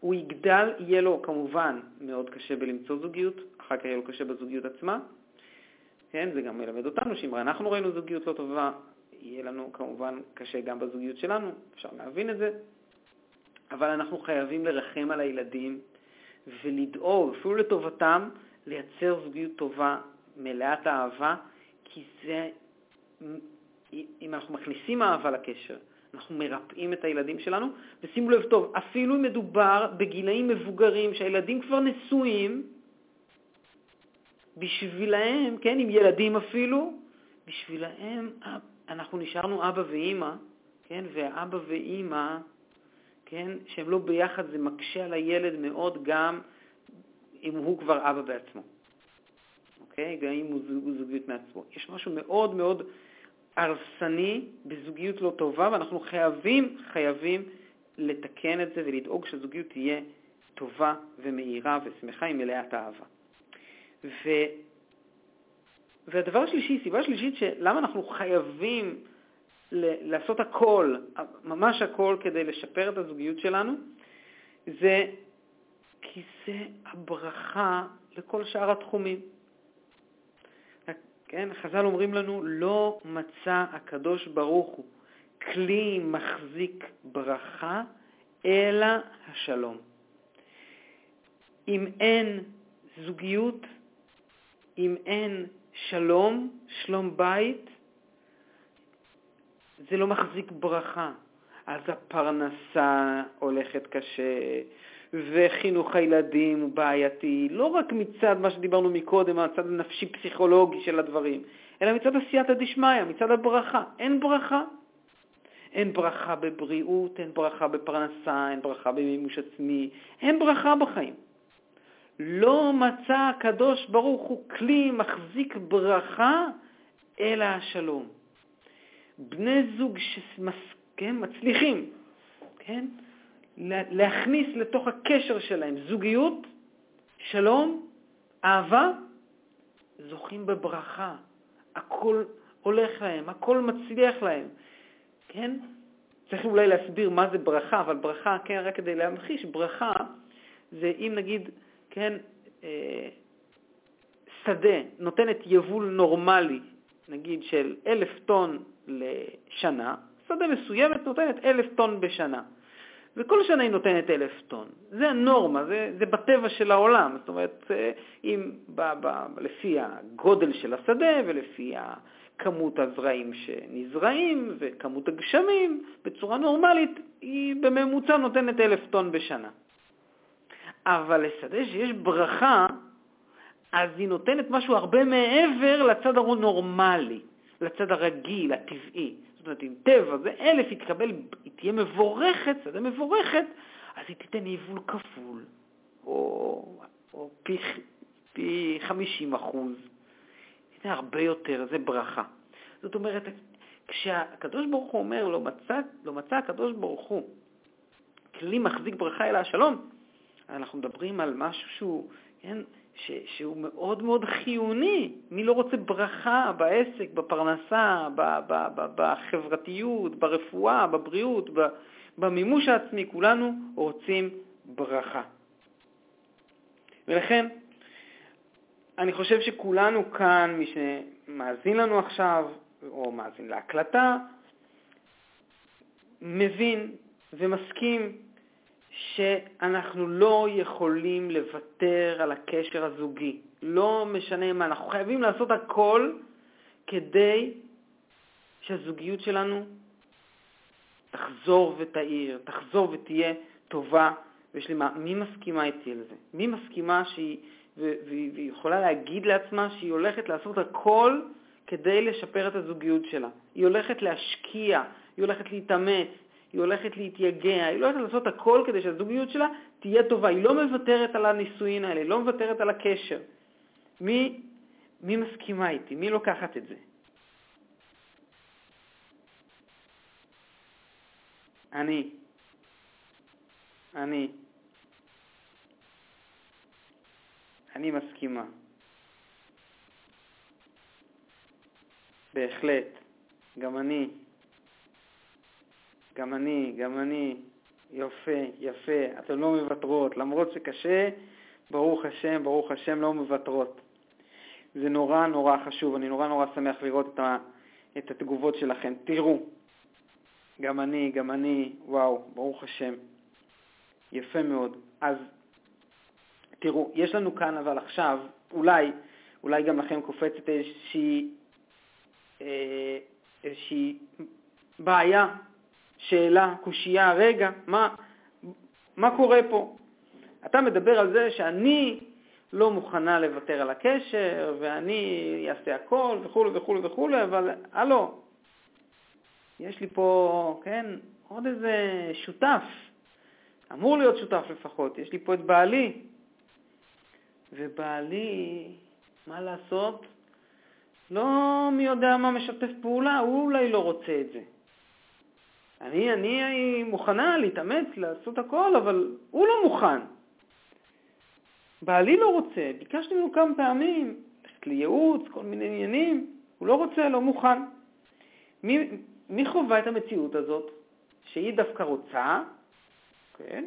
[SPEAKER 1] הוא יגדל, יהיה לו כמובן מאוד קשה בלמצוא זוגיות, אחר כך יהיה לו קשה בזוגיות עצמה. כן, זה גם מלמד אותנו שאם אנחנו ראינו זוגיות לא טובה, יהיה לנו כמובן קשה גם בזוגיות שלנו, אפשר להבין את זה, אבל אנחנו חייבים לרחם על הילדים ולדאוג, אפילו לטובתם, לייצר זוגיות טובה, מלאת אהבה, כי זה, אם אנחנו מכניסים אהבה לקשר, אנחנו מרפאים את הילדים שלנו, ושימו לב טוב, אפילו אם מדובר בגילאים מבוגרים, שהילדים כבר נשואים, בשבילהם, כן, עם ילדים אפילו, בשבילהם אנחנו נשארנו אבא ואימא, כן, ואבא ואימא, כן, שהם לא ביחד, זה מקשה על הילד מאוד גם אם הוא כבר אבא בעצמו, אוקיי? גם אם הוא זוגיות מעצמו. יש משהו מאוד מאוד הרסני בזוגיות לא טובה, ואנחנו חייבים, חייבים לתקן את זה ולדאוג שהזוגיות תהיה טובה ומהירה ושמחה עם מלאת אהבה. ו... והדבר השלישי, סיבה שלישית שלמה אנחנו חייבים לעשות הכל, ממש הכל כדי לשפר את הזוגיות שלנו, זה כי זה הברכה לכל שאר התחומים. כן, חז"ל אומרים לנו, לא מצא הקדוש ברוך הוא כלי מחזיק ברכה, אלא השלום. אם אין זוגיות, אם אין שלום, שלום בית, זה לא מחזיק ברכה. אז הפרנסה הולכת קשה, וחינוך הילדים הוא בעייתי, לא רק מצד מה שדיברנו מקודם, הצד הנפשי-פסיכולוגי של הדברים, אלא מצד עשייתא דשמיא, מצד הברכה. אין ברכה. אין ברכה בבריאות, אין ברכה בפרנסה, אין ברכה במימוש עצמי, אין ברכה בחיים. לא מצא הקדוש ברוך הוא כלי מחזיק ברכה אלא השלום. בני זוג שמצליחים, כן, להכניס לתוך הקשר שלהם זוגיות, שלום, אהבה, זוכים בברכה. הכל הולך להם, הכל מצליח להם. כן? צריך אולי להסביר מה זה ברכה, אבל ברכה, כן, רק כדי להמחיש, ברכה זה אם נגיד, כן, שדה נותנת יבול נורמלי, נגיד של אלף טון לשנה, שדה מסוימת נותנת אלף טון בשנה. וכל שנה היא נותנת אלף טון. זה הנורמה, זה, זה בטבע של העולם. זאת אומרת, אה, אם ב, ב, לפי הגודל של השדה ולפי כמות הזרעים שנזרעים וכמות הגשמים, בצורה נורמלית היא בממוצע נותנת אלף טון בשנה. אבל לשדה שיש ברכה, אז היא נותנת משהו הרבה מעבר לצד הנורמלי, לצד הרגיל, הטבעי. זאת אומרת, אם טבע זה אלף, היא תקבל, היא תהיה מבורכת, שדה מבורכת, אז היא תיתן יבול כפול, או, או פי, פי 50 אחוז. זה הרבה יותר, זה ברכה. זאת אומרת, כשהקדוש ברוך הוא אומר, לא מצא, לא מצא הקדוש ברוך הוא כלי מחזיק ברכה אלא השלום, אנחנו מדברים על משהו שהוא, כן, ש, שהוא מאוד מאוד חיוני. מי לא רוצה ברכה בעסק, בפרנסה, ב, ב, ב, בחברתיות, ברפואה, בבריאות, ב, במימוש העצמי? כולנו רוצים ברכה. ולכן, אני חושב שכולנו כאן, מי שמאזין לנו עכשיו, או מאזין להקלטה, מבין ומסכים שאנחנו לא יכולים לוותר על הקשר הזוגי. לא משנה מה, אנחנו חייבים לעשות הכל כדי שהזוגיות שלנו תחזור ותאיר, תחזור ותהיה טובה ושלמה. מי מסכימה איתי על זה? מי מסכימה שהיא, והיא יכולה להגיד לעצמה שהיא הולכת לעשות הכל כדי לשפר את הזוגיות שלה. היא הולכת להשקיע, היא הולכת להתאמץ, היא הולכת להתייגע, היא הולכת לעשות הכל כדי שהזוגיות שלה תהיה טובה. היא לא מוותרת על הנישואין האלה, היא לא מוותרת על הקשר. מי, מי מסכימה איתי? מי לוקחת את זה? אני. אני. אני מסכימה. בהחלט. גם אני. גם אני, גם אני. יפה, יפה. אתן לא מוותרות. למרות שקשה, ברוך השם, ברוך השם, לא מוותרות. זה נורא נורא חשוב. אני נורא נורא שמח לראות את, ה, את התגובות שלכם. תראו, גם אני, גם אני, וואו, ברוך השם. יפה מאוד. אז תראו, יש לנו כאן אבל עכשיו, אולי, אולי גם לכם קופצת איזושהי אה, איזושהי בעיה, שאלה, קושייה, רגע, מה, מה קורה פה? אתה מדבר על זה שאני לא מוכנה לוותר על הקשר, ואני אעשה הכל, וכו' וכו' וכו', אבל הלו, יש לי פה, כן, עוד איזה שותף, אמור להיות שותף לפחות, יש לי פה את בעלי, ובעלי, מה לעשות? לא מי יודע מה משתף פעולה, הוא אולי לא רוצה את זה. אני, אני מוכנה להתאמץ, לעשות הכל, אבל הוא לא מוכן. בעלי לא רוצה, ביקשתי ממנו כמה פעמים, ללכת לייעוץ, כל מיני עניינים, הוא לא רוצה, לא מוכן. מי, מי חווה את המציאות הזאת? שהיא דווקא רוצה, כן?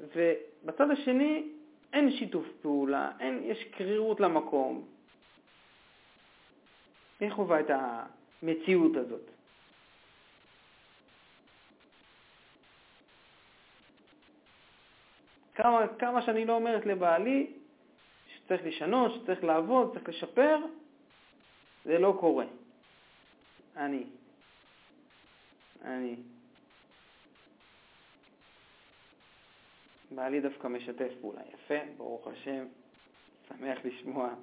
[SPEAKER 1] ובצד השני אין שיתוף פעולה, אין, יש קרירות למקום, מי חווה את המציאות הזאת? כמה, כמה שאני לא אומרת לבעלי שצריך לשנות, שצריך לעבוד, צריך לשפר, זה לא קורה. אני. אני. בעלי דווקא משתף פעולה. יפה, ברוך השם, שמח לשמוע.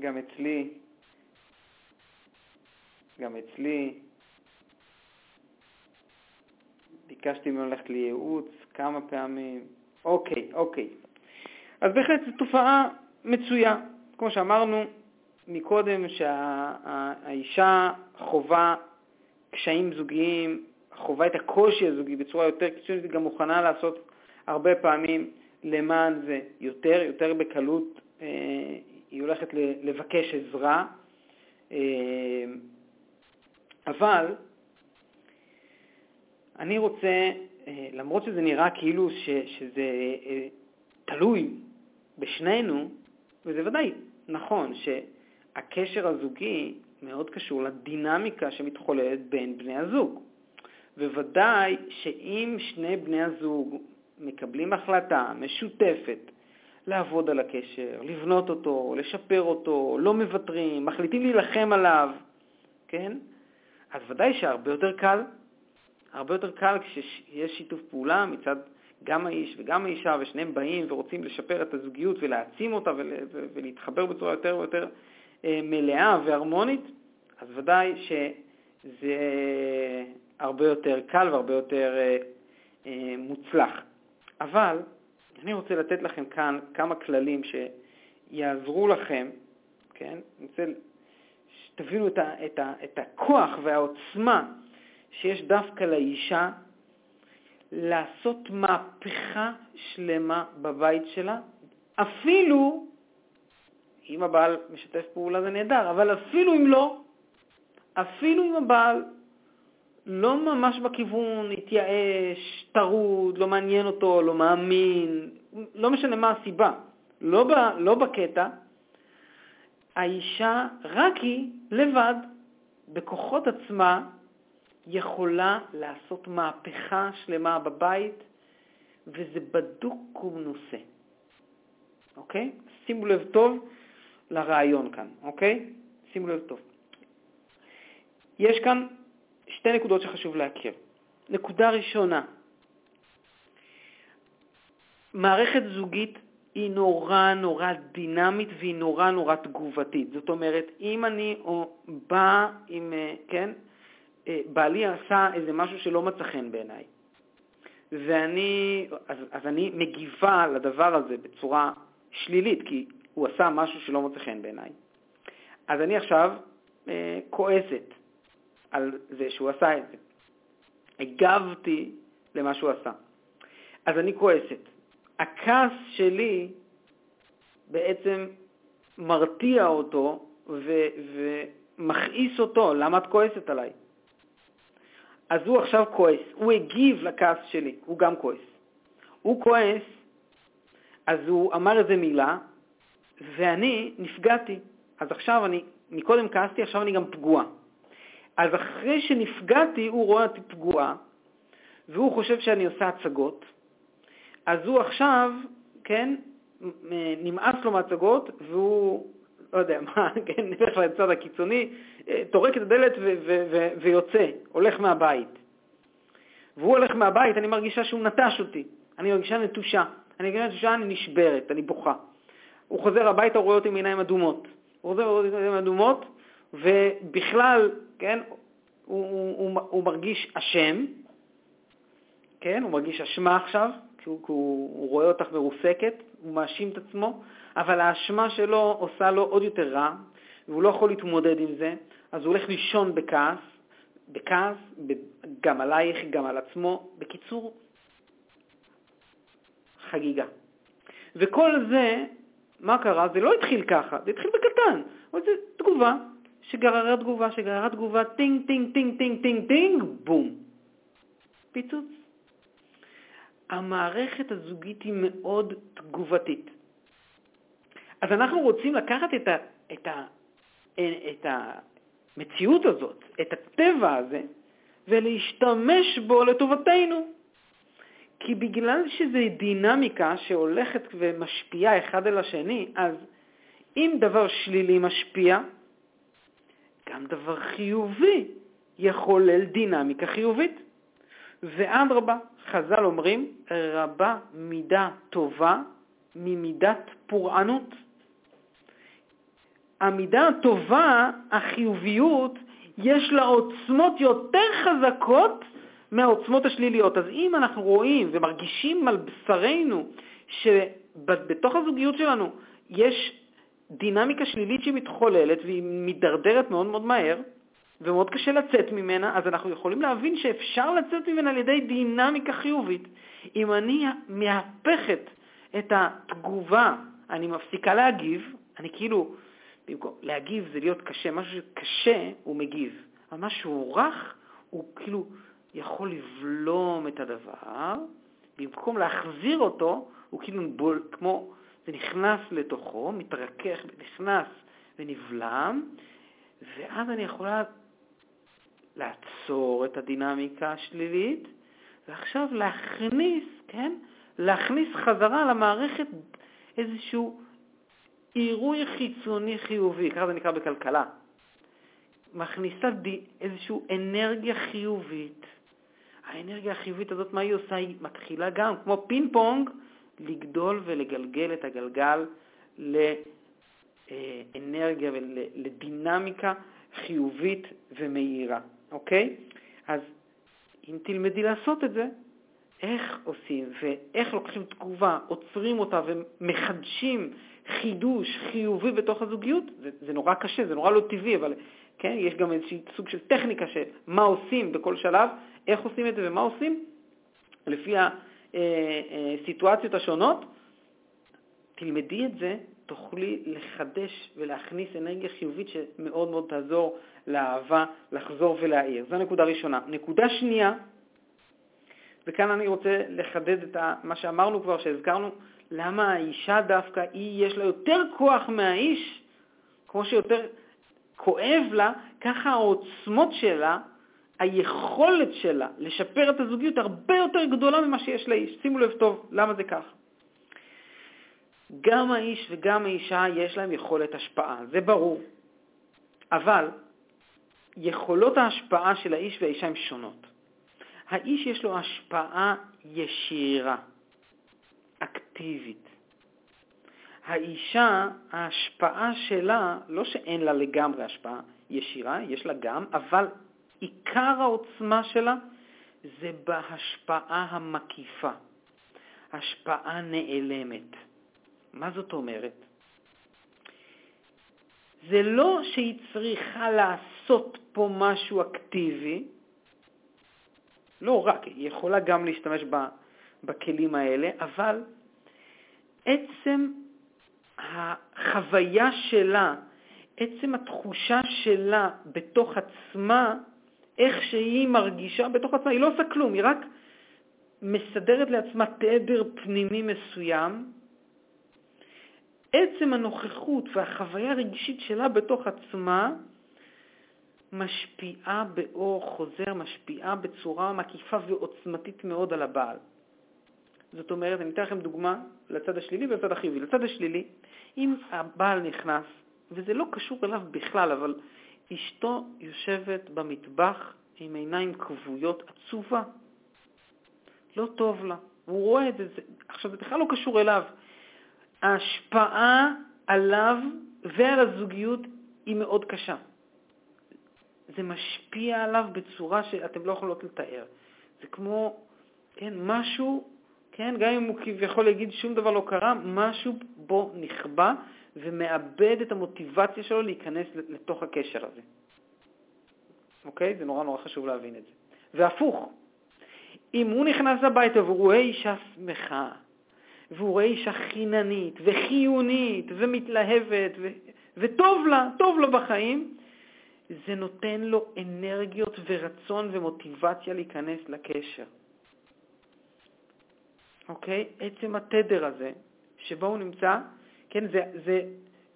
[SPEAKER 1] גם אצלי גם אצלי. ביקשתי ממנו ללכת לייעוץ כמה פעמים. אוקיי, אוקיי. אז בהחלט זו תופעה מצויה. כמו שאמרנו מקודם, שהאישה חווה קשיים זוגיים, חווה את הקושי הזוגי בצורה יותר קיצונית, היא גם מוכנה לעשות הרבה פעמים למען זה יותר, יותר בקלות אה, היא הולכת לבקש עזרה. אה, אבל אני רוצה, אה, למרות שזה נראה כאילו ש, שזה תלוי בשנינו, וזה ודאי נכון שהקשר הזוגי מאוד קשור לדינמיקה שמתחוללת בין בני הזוג. וודאי שאם שני בני הזוג מקבלים החלטה משותפת לעבוד על הקשר, לבנות אותו, לשפר אותו, לא מוותרים, מחליטים להילחם עליו, כן? אז ודאי שהרבה יותר קל, הרבה יותר קל כשיש שיתוף פעולה מצד גם האיש וגם האישה, ושניהם באים ורוצים לשפר את הזוגיות ולהעצים אותה ולהתחבר בצורה יותר ויותר אה, מלאה והרמונית, אז ודאי שזה הרבה יותר קל והרבה יותר אה, אה, מוצלח. אבל אני רוצה לתת לכם כאן כמה כללים שיעזרו לכם, כן? אני רוצה שתבינו את, ה, את, ה, את הכוח והעוצמה שיש דווקא לאישה לעשות מהפכה שלמה בבית שלה, אפילו אם הבעל משתף פעולה זה נהדר, אבל אפילו אם לא, אפילו אם הבעל לא ממש בכיוון, התייאש, טרוד, לא מעניין אותו, לא מאמין, לא משנה מה הסיבה, לא, ב, לא בקטע, האישה, רק היא, לבד, בכוחות עצמה, יכולה לעשות מהפכה שלמה בבית, וזה בדוק ומנוסה. אוקיי? שימו לב טוב לרעיון כאן, אוקיי? שימו לב טוב. יש כאן שתי נקודות שחשוב להכיר. נקודה ראשונה, מערכת זוגית היא נורא נורא דינמית והיא נורא נורא תגובתית. זאת אומרת, אם אני בא עם, אה, כן, בעלי עשה איזה משהו שלא מצא חן בעיניי, ואני, אז, אז אני מגיבה לדבר הזה בצורה שלילית, כי הוא עשה משהו שלא מוצא חן בעיניי. אז אני עכשיו אה, כועסת על זה שהוא עשה את זה. הגבתי למה שהוא עשה. אז אני כועסת. הכעס שלי בעצם מרתיע אותו ומכעיס אותו, למה את כועסת עליי? אז הוא עכשיו כועס, הוא הגיב לכעס שלי, הוא גם כועס. הוא כועס, אז הוא אמר איזה מילה, ואני נפגעתי. אז עכשיו אני, מקודם כעסתי, עכשיו אני גם פגועה. אז אחרי שנפגעתי, הוא רואה אותי פגועה, והוא חושב שאני עושה הצגות, אז הוא עכשיו, כן, נמאס לו מהצגות, והוא, לא יודע מה, (laughs) כן, נלך לצד הקיצוני, טורק את הדלת ויוצא, הולך מהבית. והוא הולך מהבית, אני מרגישה שהוא נטש אותי, אני מרגישה נטושה. אני מרגישה נטושה, אני נשברת, אני בוכה. הוא חוזר הביתה, הוא רואה אותי עם עיניים אדומות. הוא חוזר, רואה אותי עם עיניים אדומות, ובכלל, כן, הוא, הוא, הוא, הוא מרגיש אשם, כן, הוא מרגיש אשמה עכשיו, כי הוא, הוא, הוא רואה אותך מרוסקת, הוא מאשים את עצמו, אבל האשמה שלו עושה לו עוד יותר רע, והוא לא יכול להתמודד עם זה, אז הוא הולך לישון בכעס, בכעס, גם עלייך, גם על עצמו. בקיצור, חגיגה. וכל זה, מה קרה? זה לא התחיל ככה, זה התחיל בקטן, אבל זו תגובה שגררה תגובה, שגררה תגובה, טינג, טינג, טינג, טינג, טינג, טינג, בום. פיצוץ. המערכת הזוגית היא מאוד תגובתית. אז אנחנו רוצים לקחת את, ה, את, ה, את המציאות הזאת, את הטבע הזה, ולהשתמש בו לטובתנו. כי בגלל שזו דינמיקה שהולכת ומשפיעה אחד על השני, אז אם דבר שלילי משפיע, גם דבר חיובי יחולל דינמיקה חיובית. ואדרבה, חז"ל אומרים, רבה מידה טובה ממידת פורענות. המידה הטובה, החיוביות, יש לה עוצמות יותר חזקות מהעוצמות השליליות. אז אם אנחנו רואים ומרגישים על בשרנו שבתוך הזוגיות שלנו יש דינמיקה שלילית שמתחוללת והיא מידרדרת מאוד מאוד מהר, ומאוד קשה לצאת ממנה, אז אנחנו יכולים להבין שאפשר לצאת ממנה על ידי דינמיקה חיובית. אם אני מהפכת את התגובה, אני מפסיקה להגיב, אני כאילו, במקום להגיב זה להיות קשה, משהו שקשה הוא מגיב, אבל משהו רך הוא כאילו יכול לבלום את הדבר, במקום להחזיר אותו, הוא כאילו בול, כמו, זה נכנס לתוכו, מתרכך, נכנס ונבלם, ואז אני יכולה לעצור את הדינמיקה השלילית, ועכשיו להכניס, כן? להכניס חזרה למערכת איזשהו עירוי חיצוני חיובי, ככה זה נקרא בכלכלה. מכניסה די, איזושהי אנרגיה חיובית. האנרגיה החיובית הזאת, מה היא עושה? היא מתחילה גם, כמו פינג פונג, לגדול ולגלגל את הגלגל לאנרגיה ולדינמיקה חיובית ומהירה, אוקיי? אז אם תלמדי לעשות את זה, איך עושים ואיך לוקחים תגובה, עוצרים אותה ומחדשים חידוש חיובי בתוך הזוגיות, זה, זה נורא קשה, זה נורא לא טבעי, אבל כן, יש גם איזשהו סוג של טכניקה של מה עושים בכל שלב, איך עושים את זה ומה עושים, לפי הסיטואציות אה, אה, השונות. תלמדי את זה, תוכלי לחדש ולהכניס אנרגיה חיובית שמאוד מאוד תעזור לאהבה לחזור ולהעיר. זו נקודה ראשונה. נקודה שנייה, וכאן אני רוצה לחדד את מה שאמרנו כבר, שהזכרנו, למה האישה דווקא, היא יש לה יותר כוח מהאיש, כמו שיותר כואב לה, ככה העוצמות שלה, היכולת שלה לשפר את הזוגיות הרבה יותר גדולה ממה שיש לאיש. שימו לב טוב, למה זה ככה? גם האיש וגם האישה יש להם יכולת השפעה, זה ברור. אבל יכולות ההשפעה של האיש והאישה הן שונות. האיש יש לו השפעה ישירה, אקטיבית. האישה, ההשפעה שלה, לא שאין לה לגמרי השפעה ישירה, יש לה גם, אבל עיקר העוצמה שלה זה בהשפעה המקיפה, השפעה נעלמת. מה זאת אומרת? זה לא שהיא צריכה לעשות פה משהו אקטיבי, לא רק, היא יכולה גם להשתמש בכלים האלה, אבל עצם החוויה שלה, עצם התחושה שלה בתוך עצמה, איך שהיא מרגישה בתוך עצמה, היא לא עושה כלום, היא רק מסדרת לעצמה תדר פנימי מסוים. עצם הנוכחות והחוויה הרגשית שלה בתוך עצמה משפיעה באור חוזר, משפיעה בצורה מקיפה ועוצמתית מאוד על הבעל. זאת אומרת, אני אתן לכם דוגמה לצד השלילי ולצד החיובי. לצד השלילי, אם הבעל נכנס, וזה לא קשור אליו בכלל, אבל אשתו יושבת במטבח עם עיניים כבויות, עצובה, לא טוב לה, הוא רואה את זה, זה עכשיו זה בכלל לא קשור אליו. ההשפעה עליו ועל הזוגיות היא מאוד קשה. זה משפיע עליו בצורה שאתם לא יכולות לתאר. זה כמו, כן, משהו, כן, גם אם הוא כביכול להגיד שום דבר לא קרה, משהו בו נכבה ומאבד את המוטיבציה שלו להיכנס לתוך הקשר הזה. אוקיי? זה נורא נורא חשוב להבין את זה. והפוך, אם הוא נכנס הביתה והוא רואה אישה שמחה, והוא רואה אישה חיננית וחיונית ומתלהבת ו... וטוב לה, טוב לו בחיים, זה נותן לו אנרגיות ורצון ומוטיבציה להיכנס לקשר. אוקיי? עצם התדר הזה, שבו הוא נמצא, כן, זה, זה,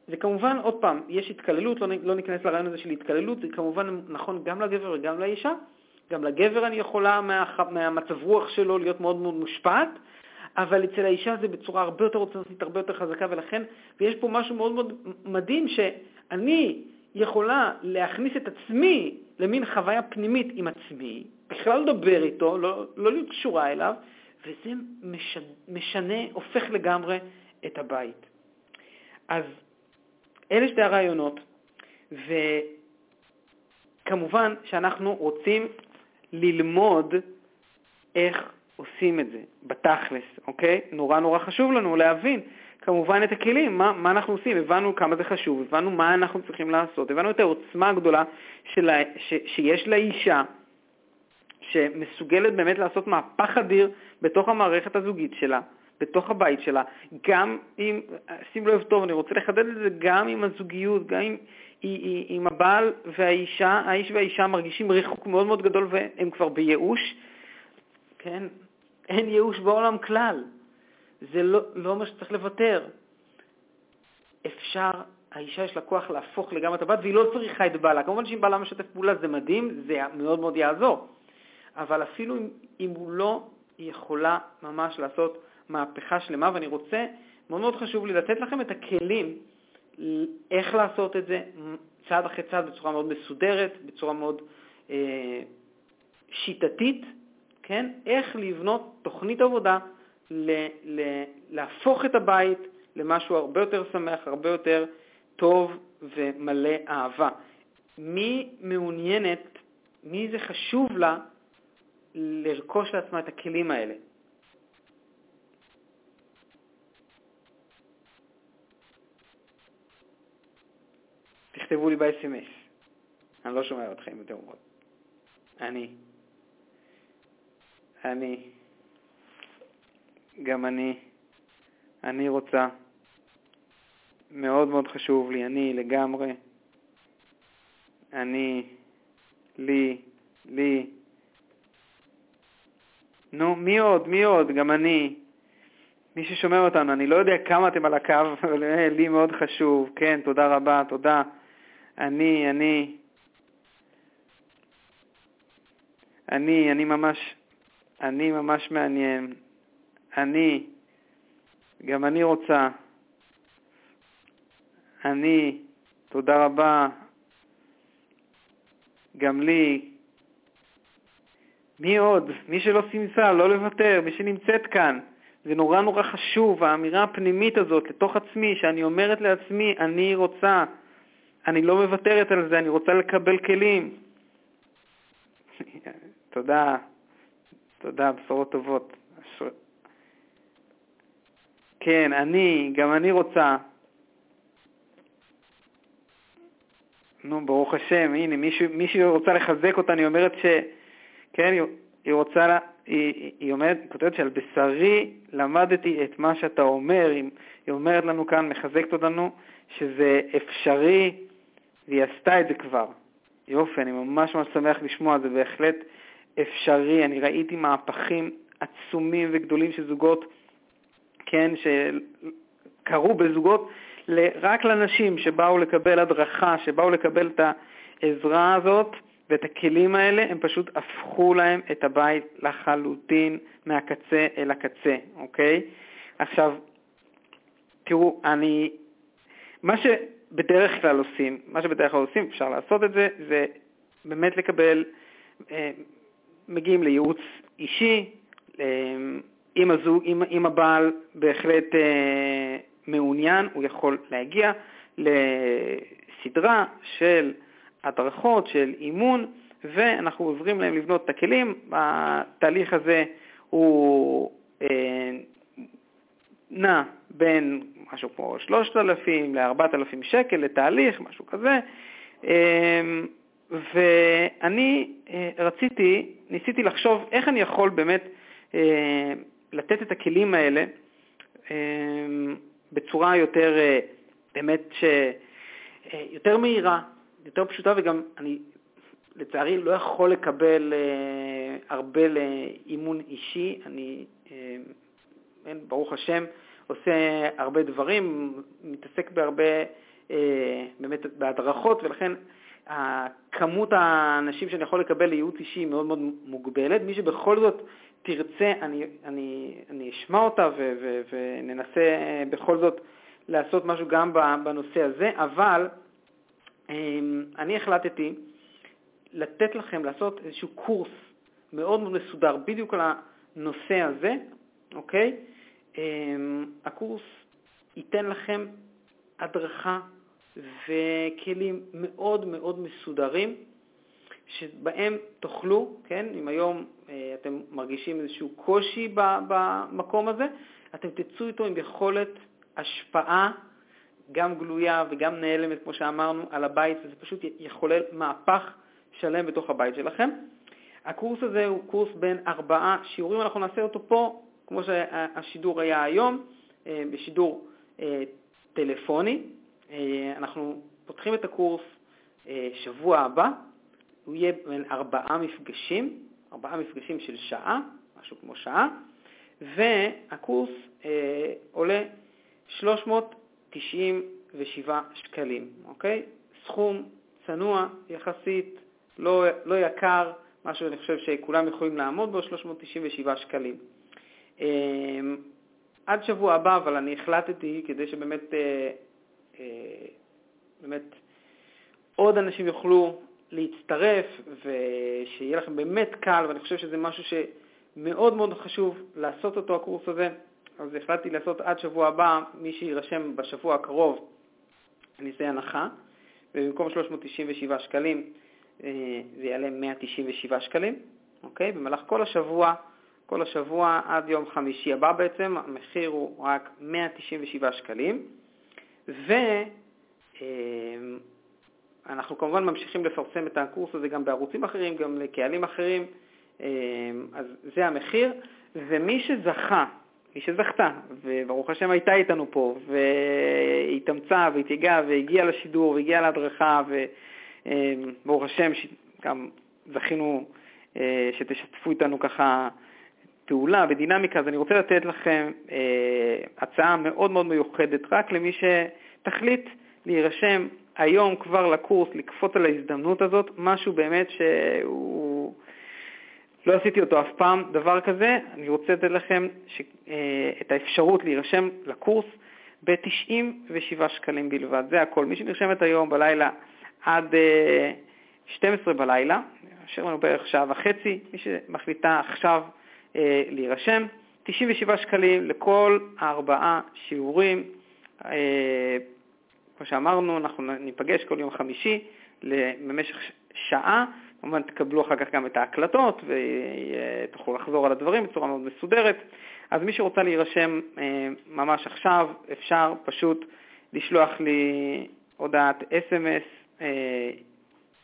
[SPEAKER 1] זה כמובן, עוד פעם, יש התקללות, לא, לא ניכנס לרעיון הזה של התקללות, זה כמובן נכון גם לגבר וגם לאישה. גם לגבר אני יכולה מה, מהמצב רוח שלו להיות מאוד מאוד מושפעת, אבל אצל האישה זה בצורה הרבה יותר עוצמתית, הרבה יותר חזקה, ולכן, ויש פה משהו מאוד מאוד מדהים, שאני יכולה להכניס את עצמי למין חוויה פנימית עם עצמי, בכלל לדבר איתו, לא, לא להיות קשורה אליו, וזה משנה, הופך לגמרי את הבית. אז אלה שתי הרעיונות, כמובן שאנחנו רוצים ללמוד איך עושים את זה בתכלס, אוקיי? נורא נורא חשוב לנו להבין כמובן את הכלים, מה, מה אנחנו עושים, הבנו כמה זה חשוב, הבנו מה אנחנו צריכים לעשות, הבנו את העוצמה הגדולה של, ש, שיש לאישה, שמסוגלת באמת לעשות מהפך אדיר בתוך המערכת הזוגית שלה, בתוך הבית שלה, גם אם, שים לב טוב, אני רוצה לחדד את זה גם עם הזוגיות, גם עם, עם הבעל והאישה, האיש והאישה מרגישים ריחוק מאוד מאוד גדול והם כבר בייאוש, כן? אין ייאוש בעולם כלל. זה לא, לא שצריך לוותר. אפשר, האישה יש לה כוח להפוך לגמרי את הבת, והיא לא צריכה את בעלה. כמובן שאם בעלה משתף פעולה זה מדהים, זה מאוד מאוד יעזור. אבל אפילו אם, אם הוא לא, היא יכולה ממש לעשות מהפכה שלמה, ואני רוצה, מאוד מאוד חשוב לי לתת לכם את הכלים איך לעשות את זה צעד אחרי צעד בצורה מאוד מסודרת, בצורה מאוד אה, שיטתית, כן? איך לבנות תוכנית עבודה, ל, ל, להפוך את הבית למשהו הרבה יותר שמח, הרבה יותר טוב ומלא אהבה. מי מעוניינת, מי זה חשוב לה לרכוש לעצמה את הכלים האלה? תכתבו לי ב-SMS. אני לא שומע אתכם יותר מאוד. אני. אני. גם אני. אני רוצה. מאוד מאוד חשוב לי, אני לגמרי. אני, לי, לי. נו, מי עוד? מי עוד? גם אני. מי ששומע אותנו, אני לא יודע כמה אתם על הקו, (laughs) אבל אה, לי מאוד חשוב. כן, תודה רבה, תודה. אני, אני. אני, אני ממש, אני ממש מעניין. אני, גם אני רוצה. אני, תודה רבה. גם לי. מי עוד? מי שלא סימסה, לא לוותר, מי שנמצאת כאן. זה נורא נורא חשוב, האמירה הפנימית הזאת לתוך עצמי, שאני אומרת לעצמי, אני רוצה, אני לא מוותרת על זה, אני רוצה לקבל כלים. (laughs) תודה, תודה, בשורות טובות. כן, אני, גם אני רוצה. נו, ברוך השם, הנה, מישהו, מישהו רוצה לחזק אותה, אני אומרת ש... כן, היא, היא רוצה, לה, היא, היא אומרת, היא כותבת שעל בשרי למדתי את מה שאתה אומר, היא, היא אומרת לנו כאן, מחזקת אותנו, שזה אפשרי, והיא עשתה את זה כבר. יופי, אני ממש ממש שמח לשמוע, זה בהחלט אפשרי. אני ראיתי מהפכים עצומים וגדולים של זוגות כן, שקרו בזוגות רק לנשים שבאו לקבל הדרכה, שבאו לקבל את העזרה הזאת ואת הכלים האלה, הם פשוט הפכו להם את הבית לחלוטין מהקצה אל הקצה, אוקיי? עכשיו, תראו, אני, מה שבדרך כלל עושים, מה שבדרך כלל עושים, אפשר לעשות את זה, זה באמת לקבל, אה, מגיעים לייעוץ אישי, אה, אם, הזוג, אם, אם הבעל בהחלט אה, מעוניין, הוא יכול להגיע לסדרה של הדרכות, של אימון, ואנחנו עוזרים להם לבנות את הכלים. התהליך הזה הוא אה, נע בין משהו כמו 3,000 ל-4,000 שקל לתהליך, משהו כזה. אה, ואני אה, רציתי, ניסיתי לחשוב איך אני יכול באמת אה, לתת את הכלים האלה בצורה יותר, באמת, ש... יותר מהירה, יותר פשוטה, וגם אני לצערי לא יכול לקבל אה, הרבה לאימון אישי. אני, אין, ברוך השם, עושה הרבה דברים, מתעסק בהרבה, באמת, בהדרכות, ולכן כמות האנשים שאני יכול לקבל לייעוץ אישי היא מאוד מאוד מוגבלת. מי שבכל זאת תרצה, אני, אני, אני אשמע אותה ו, ו, וננסה בכל זאת לעשות משהו גם בנושא הזה, אבל אני החלטתי לתת לכם, לעשות איזשהו קורס מאוד מאוד מסודר בדיוק על הנושא הזה, אוקיי? אמ, הקורס ייתן לכם הדרכה וכלים מאוד מאוד מסודרים שבהם תוכלו, כן, אם היום אה, אתם מרגישים איזשהו קושי במקום הזה, אתם תצאו איתו עם יכולת השפעה גם גלויה וגם נעלמת, כמו שאמרנו, על הבית, וזה פשוט יחולל מהפך שלם בתוך הבית שלכם. הקורס הזה הוא קורס בין ארבעה שיעורים, אנחנו נעשה אותו פה, כמו שהשידור היה היום, אה, בשידור אה, טלפוני. אה, אנחנו פותחים את הקורס שבוע הבא, הוא יהיה בין ארבעה מפגשים, ארבעה מפגשים של שעה, משהו כמו שעה, והקורס עולה 397 שקלים, אוקיי? סכום צנוע יחסית, לא, לא יקר, משהו שאני חושב שכולם יכולים לעמוד בו, 397 שקלים. אמ, עד שבוע הבא, אבל אני החלטתי, כדי שבאמת אה, אה, באמת עוד אנשים יוכלו להצטרף ושיהיה לכם באמת קל, ואני חושב שזה משהו שמאוד מאוד חשוב לעשות אותו, הקורס הזה, אז החלטתי לעשות עד שבוע הבא, מי שיירשם בשבוע הקרוב, אני אעשה הנחה, ובמקום 397 שקלים אה, זה יעלה 197 שקלים, אוקיי? במהלך כל השבוע, כל השבוע עד יום חמישי הבא בעצם, המחיר הוא רק 197 שקלים, ואנחנו אה, כמובן ממשיכים לפרסם את הקורס הזה גם בערוצים אחרים, גם לקהלים אחרים, אה, אז זה המחיר, ומי שזכה, מי שזכתה, וברוך השם הייתה איתנו פה, והתאמצה והתייגעה והגיעה לשידור והגיעה להדרכה, ו... אמ, השם, גם זכינו אה, שתשתפו איתנו ככה פעולה ודינמיקה, אז אני רוצה לתת לכם אה, הצעה מאוד מאוד מיוחדת רק למי שתחליט להירשם היום כבר לקורס, לקפוץ על ההזדמנות הזאת, משהו באמת שהוא... לא עשיתי אותו אף פעם, דבר כזה, אני רוצה לתת לכם ש... אה, את האפשרות להירשם לקורס ב-97 שקלים בלבד, זה הכל. מי שנרשמת היום בלילה עד 12 אה, בלילה, יאשר לנו בערך שעה וחצי, מי שמחליטה עכשיו אה, להירשם, 97 שקלים לכל הארבעה שיעורים. כמו שאמרנו, אנחנו ניפגש כל יום חמישי במשך שעה, כמובן תקבלו אחר כך גם את ההקלטות ותוכלו לחזור על הדברים בצורה מאוד מסודרת. אז מי שרוצה להירשם ממש עכשיו, אפשר פשוט לשלוח לי הודעת אס.אם.אס אה,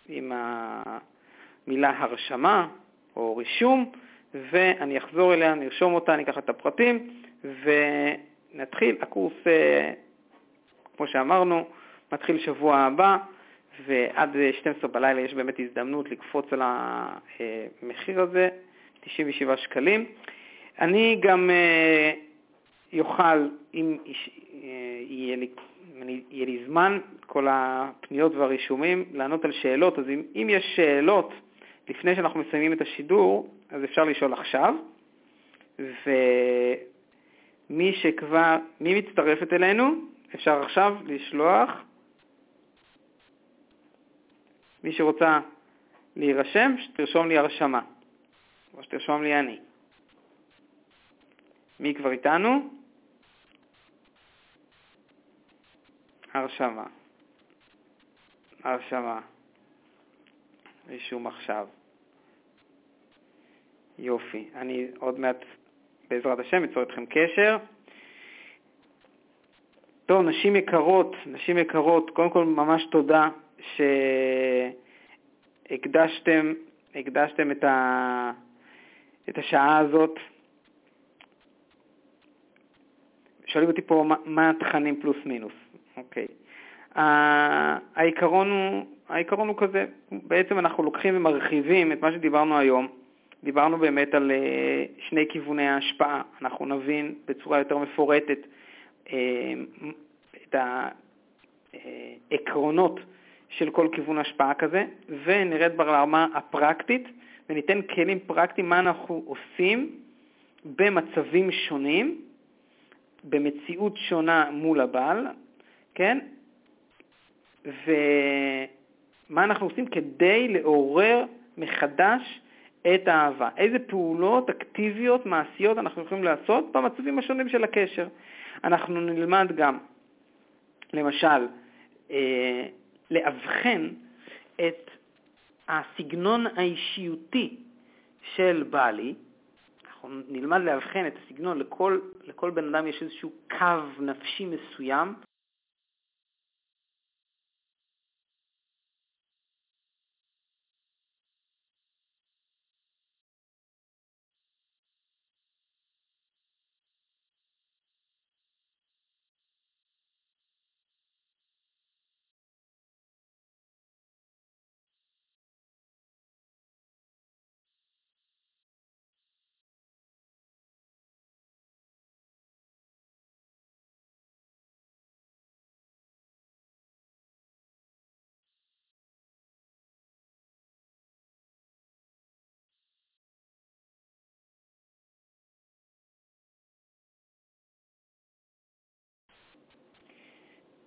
[SPEAKER 1] עם המילה הרשמה או רישום, ואני אחזור אליה, נרשום אותה, אני אקח את הפרטים, ונתחיל. הקורס, אה, כמו שאמרנו, מתחיל שבוע הבא, ועד 12 בלילה יש באמת הזדמנות לקפוץ על המחיר הזה, 97 שקלים. אני גם יוכל, אם יהיה לי יהיה לי זמן, כל הפניות והרישומים, לענות על שאלות. אז אם, אם יש שאלות לפני שאנחנו מסיימים את השידור, אז אפשר לשאול עכשיו. ומי שכבר, מי מצטרפת אלינו, אפשר עכשיו לשלוח. מי שרוצה להירשם, שתרשום לי הרשמה, או שתרשום לי אני. מי כבר איתנו? הרשמה. הרשמה. רישום עכשיו. יופי. אני עוד מעט, בעזרת השם, אצור אתכם קשר. טוב, נשים יקרות, נשים יקרות, קודם כל ממש תודה שהקדשתם הקדשתם את, ה, את השעה הזאת. שואלים אותי פה מה, מה התכנים פלוס מינוס. אוקיי. העיקרון הוא, העיקרון הוא כזה, בעצם אנחנו לוקחים ומרחיבים את מה שדיברנו היום. דיברנו באמת על אה, שני כיווני ההשפעה. אנחנו נבין בצורה יותר מפורטת אה, את העקרונות של כל כיוון השפעה כזה, ונרד ברמה הפרקטית, וניתן כלים פרקטיים מה אנחנו עושים במצבים שונים, במציאות שונה מול הבעל, כן? ומה אנחנו עושים כדי לעורר מחדש את האהבה. איזה פעולות אקטיביות, מעשיות אנחנו יכולים לעשות במצבים השונים של הקשר. אנחנו נלמד גם, למשל, אה, לאבחן את הסגנון האישיותי של בעלי, אנחנו נלמד לאבחן את הסגנון, לכל, לכל בן אדם יש איזשהו קו נפשי מסוים,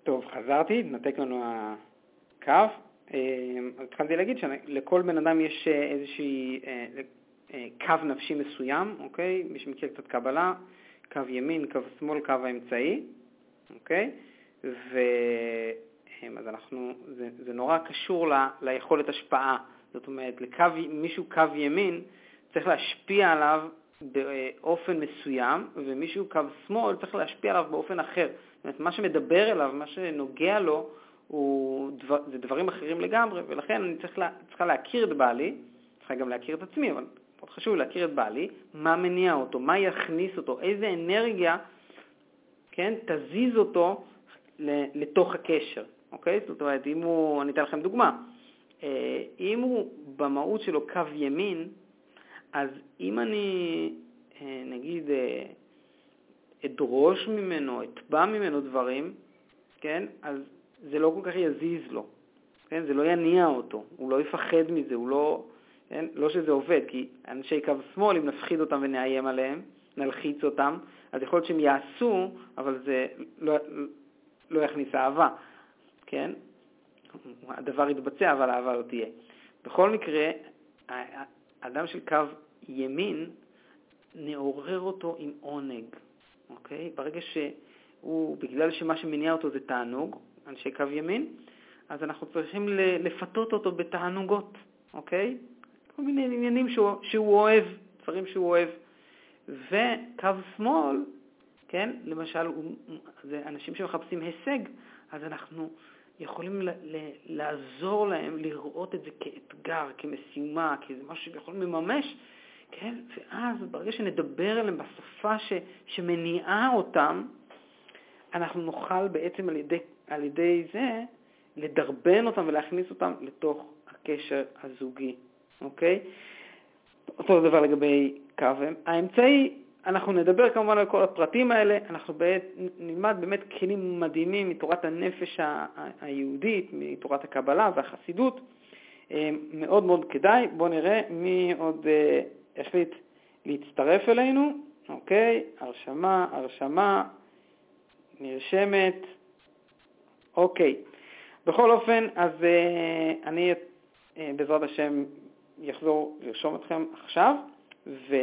[SPEAKER 1] טוב, חזרתי, נתק לנו הקו. אה, אז התחלתי להגיד שלכל בן אדם יש אה, איזשהי אה, קו נפשי מסוים, אוקיי? מי שמכיר קצת קבלה, קו ימין, קו שמאל, קו האמצעי, אוקיי? ו... אז אנחנו, זה, זה נורא קשור ל, ליכולת השפעה. זאת אומרת, לקו, מישהו קו ימין צריך להשפיע עליו באופן מסוים, ומישהו קו שמאל צריך להשפיע עליו באופן אחר. זאת אומרת, מה שמדבר אליו, מה שנוגע לו, הוא דבר, זה דברים אחרים לגמרי, ולכן אני צריך לה, צריכה להכיר את בעלי, צריכה גם להכיר את עצמי, אבל מאוד חשוב להכיר את בעלי, מה מניע אותו, מה יכניס אותו, איזה אנרגיה, כן, תזיז אותו לתוך הקשר, אוקיי? זאת אומרת, אם הוא, אני אתן לכם דוגמה, אה, אם הוא במהות שלו קו ימין, אז אם אני, אה, נגיד, אה, אדרוש ממנו, אתבע ממנו דברים, כן, אז זה לא כל כך יזיז לו, כן, זה לא יניע אותו, הוא לא יפחד מזה, הוא לא, כן, לא שזה עובד, כי אנשי קו שמאל, אם נפחיד אותם ונאיים עליהם, נלחיץ אותם, אז יכול להיות שהם יעשו, אבל זה לא, לא יכניס אהבה, כן? הדבר יתבצע, אבל האהבה לא תהיה. בכל מקרה, אדם של קו ימין, נעורר אותו עם עונג, אוקיי? ברגע שהוא, בגלל שמה שמניע אותו זה תענוג, אנשי קו ימין, אז אנחנו צריכים לפתות אותו בתענוגות, אוקיי? כל מיני עניינים שהוא, שהוא אוהב, דברים שהוא אוהב. וקו שמאל, כן, למשל, זה אנשים שמחפשים הישג, אז אנחנו יכולים לעזור להם לראות את זה כאתגר, כמשימה, כאיזה משהו שיכולים לממש, כן? ואז ברגע שנדבר אליהם בשפה ש, שמניעה אותם, אנחנו נוכל בעצם על ידי, על ידי זה לדרבן אותם ולהכניס אותם לתוך הקשר הזוגי, אוקיי? אותו דבר לגבי קו האמצעי, אנחנו נדבר כמובן על כל הפרטים האלה, אנחנו בעת, נלמד באמת כלים מדהימים מתורת הנפש היהודית, מתורת הקבלה והחסידות. אה, מאוד מאוד כדאי. בואו נראה מי עוד אה, החליט להצטרף אלינו. אוקיי, הרשמה, הרשמה, נרשמת. אוקיי. בכל אופן, אז אה, אני בעזרת השם יחזור לרשום אתכם עכשיו, ו...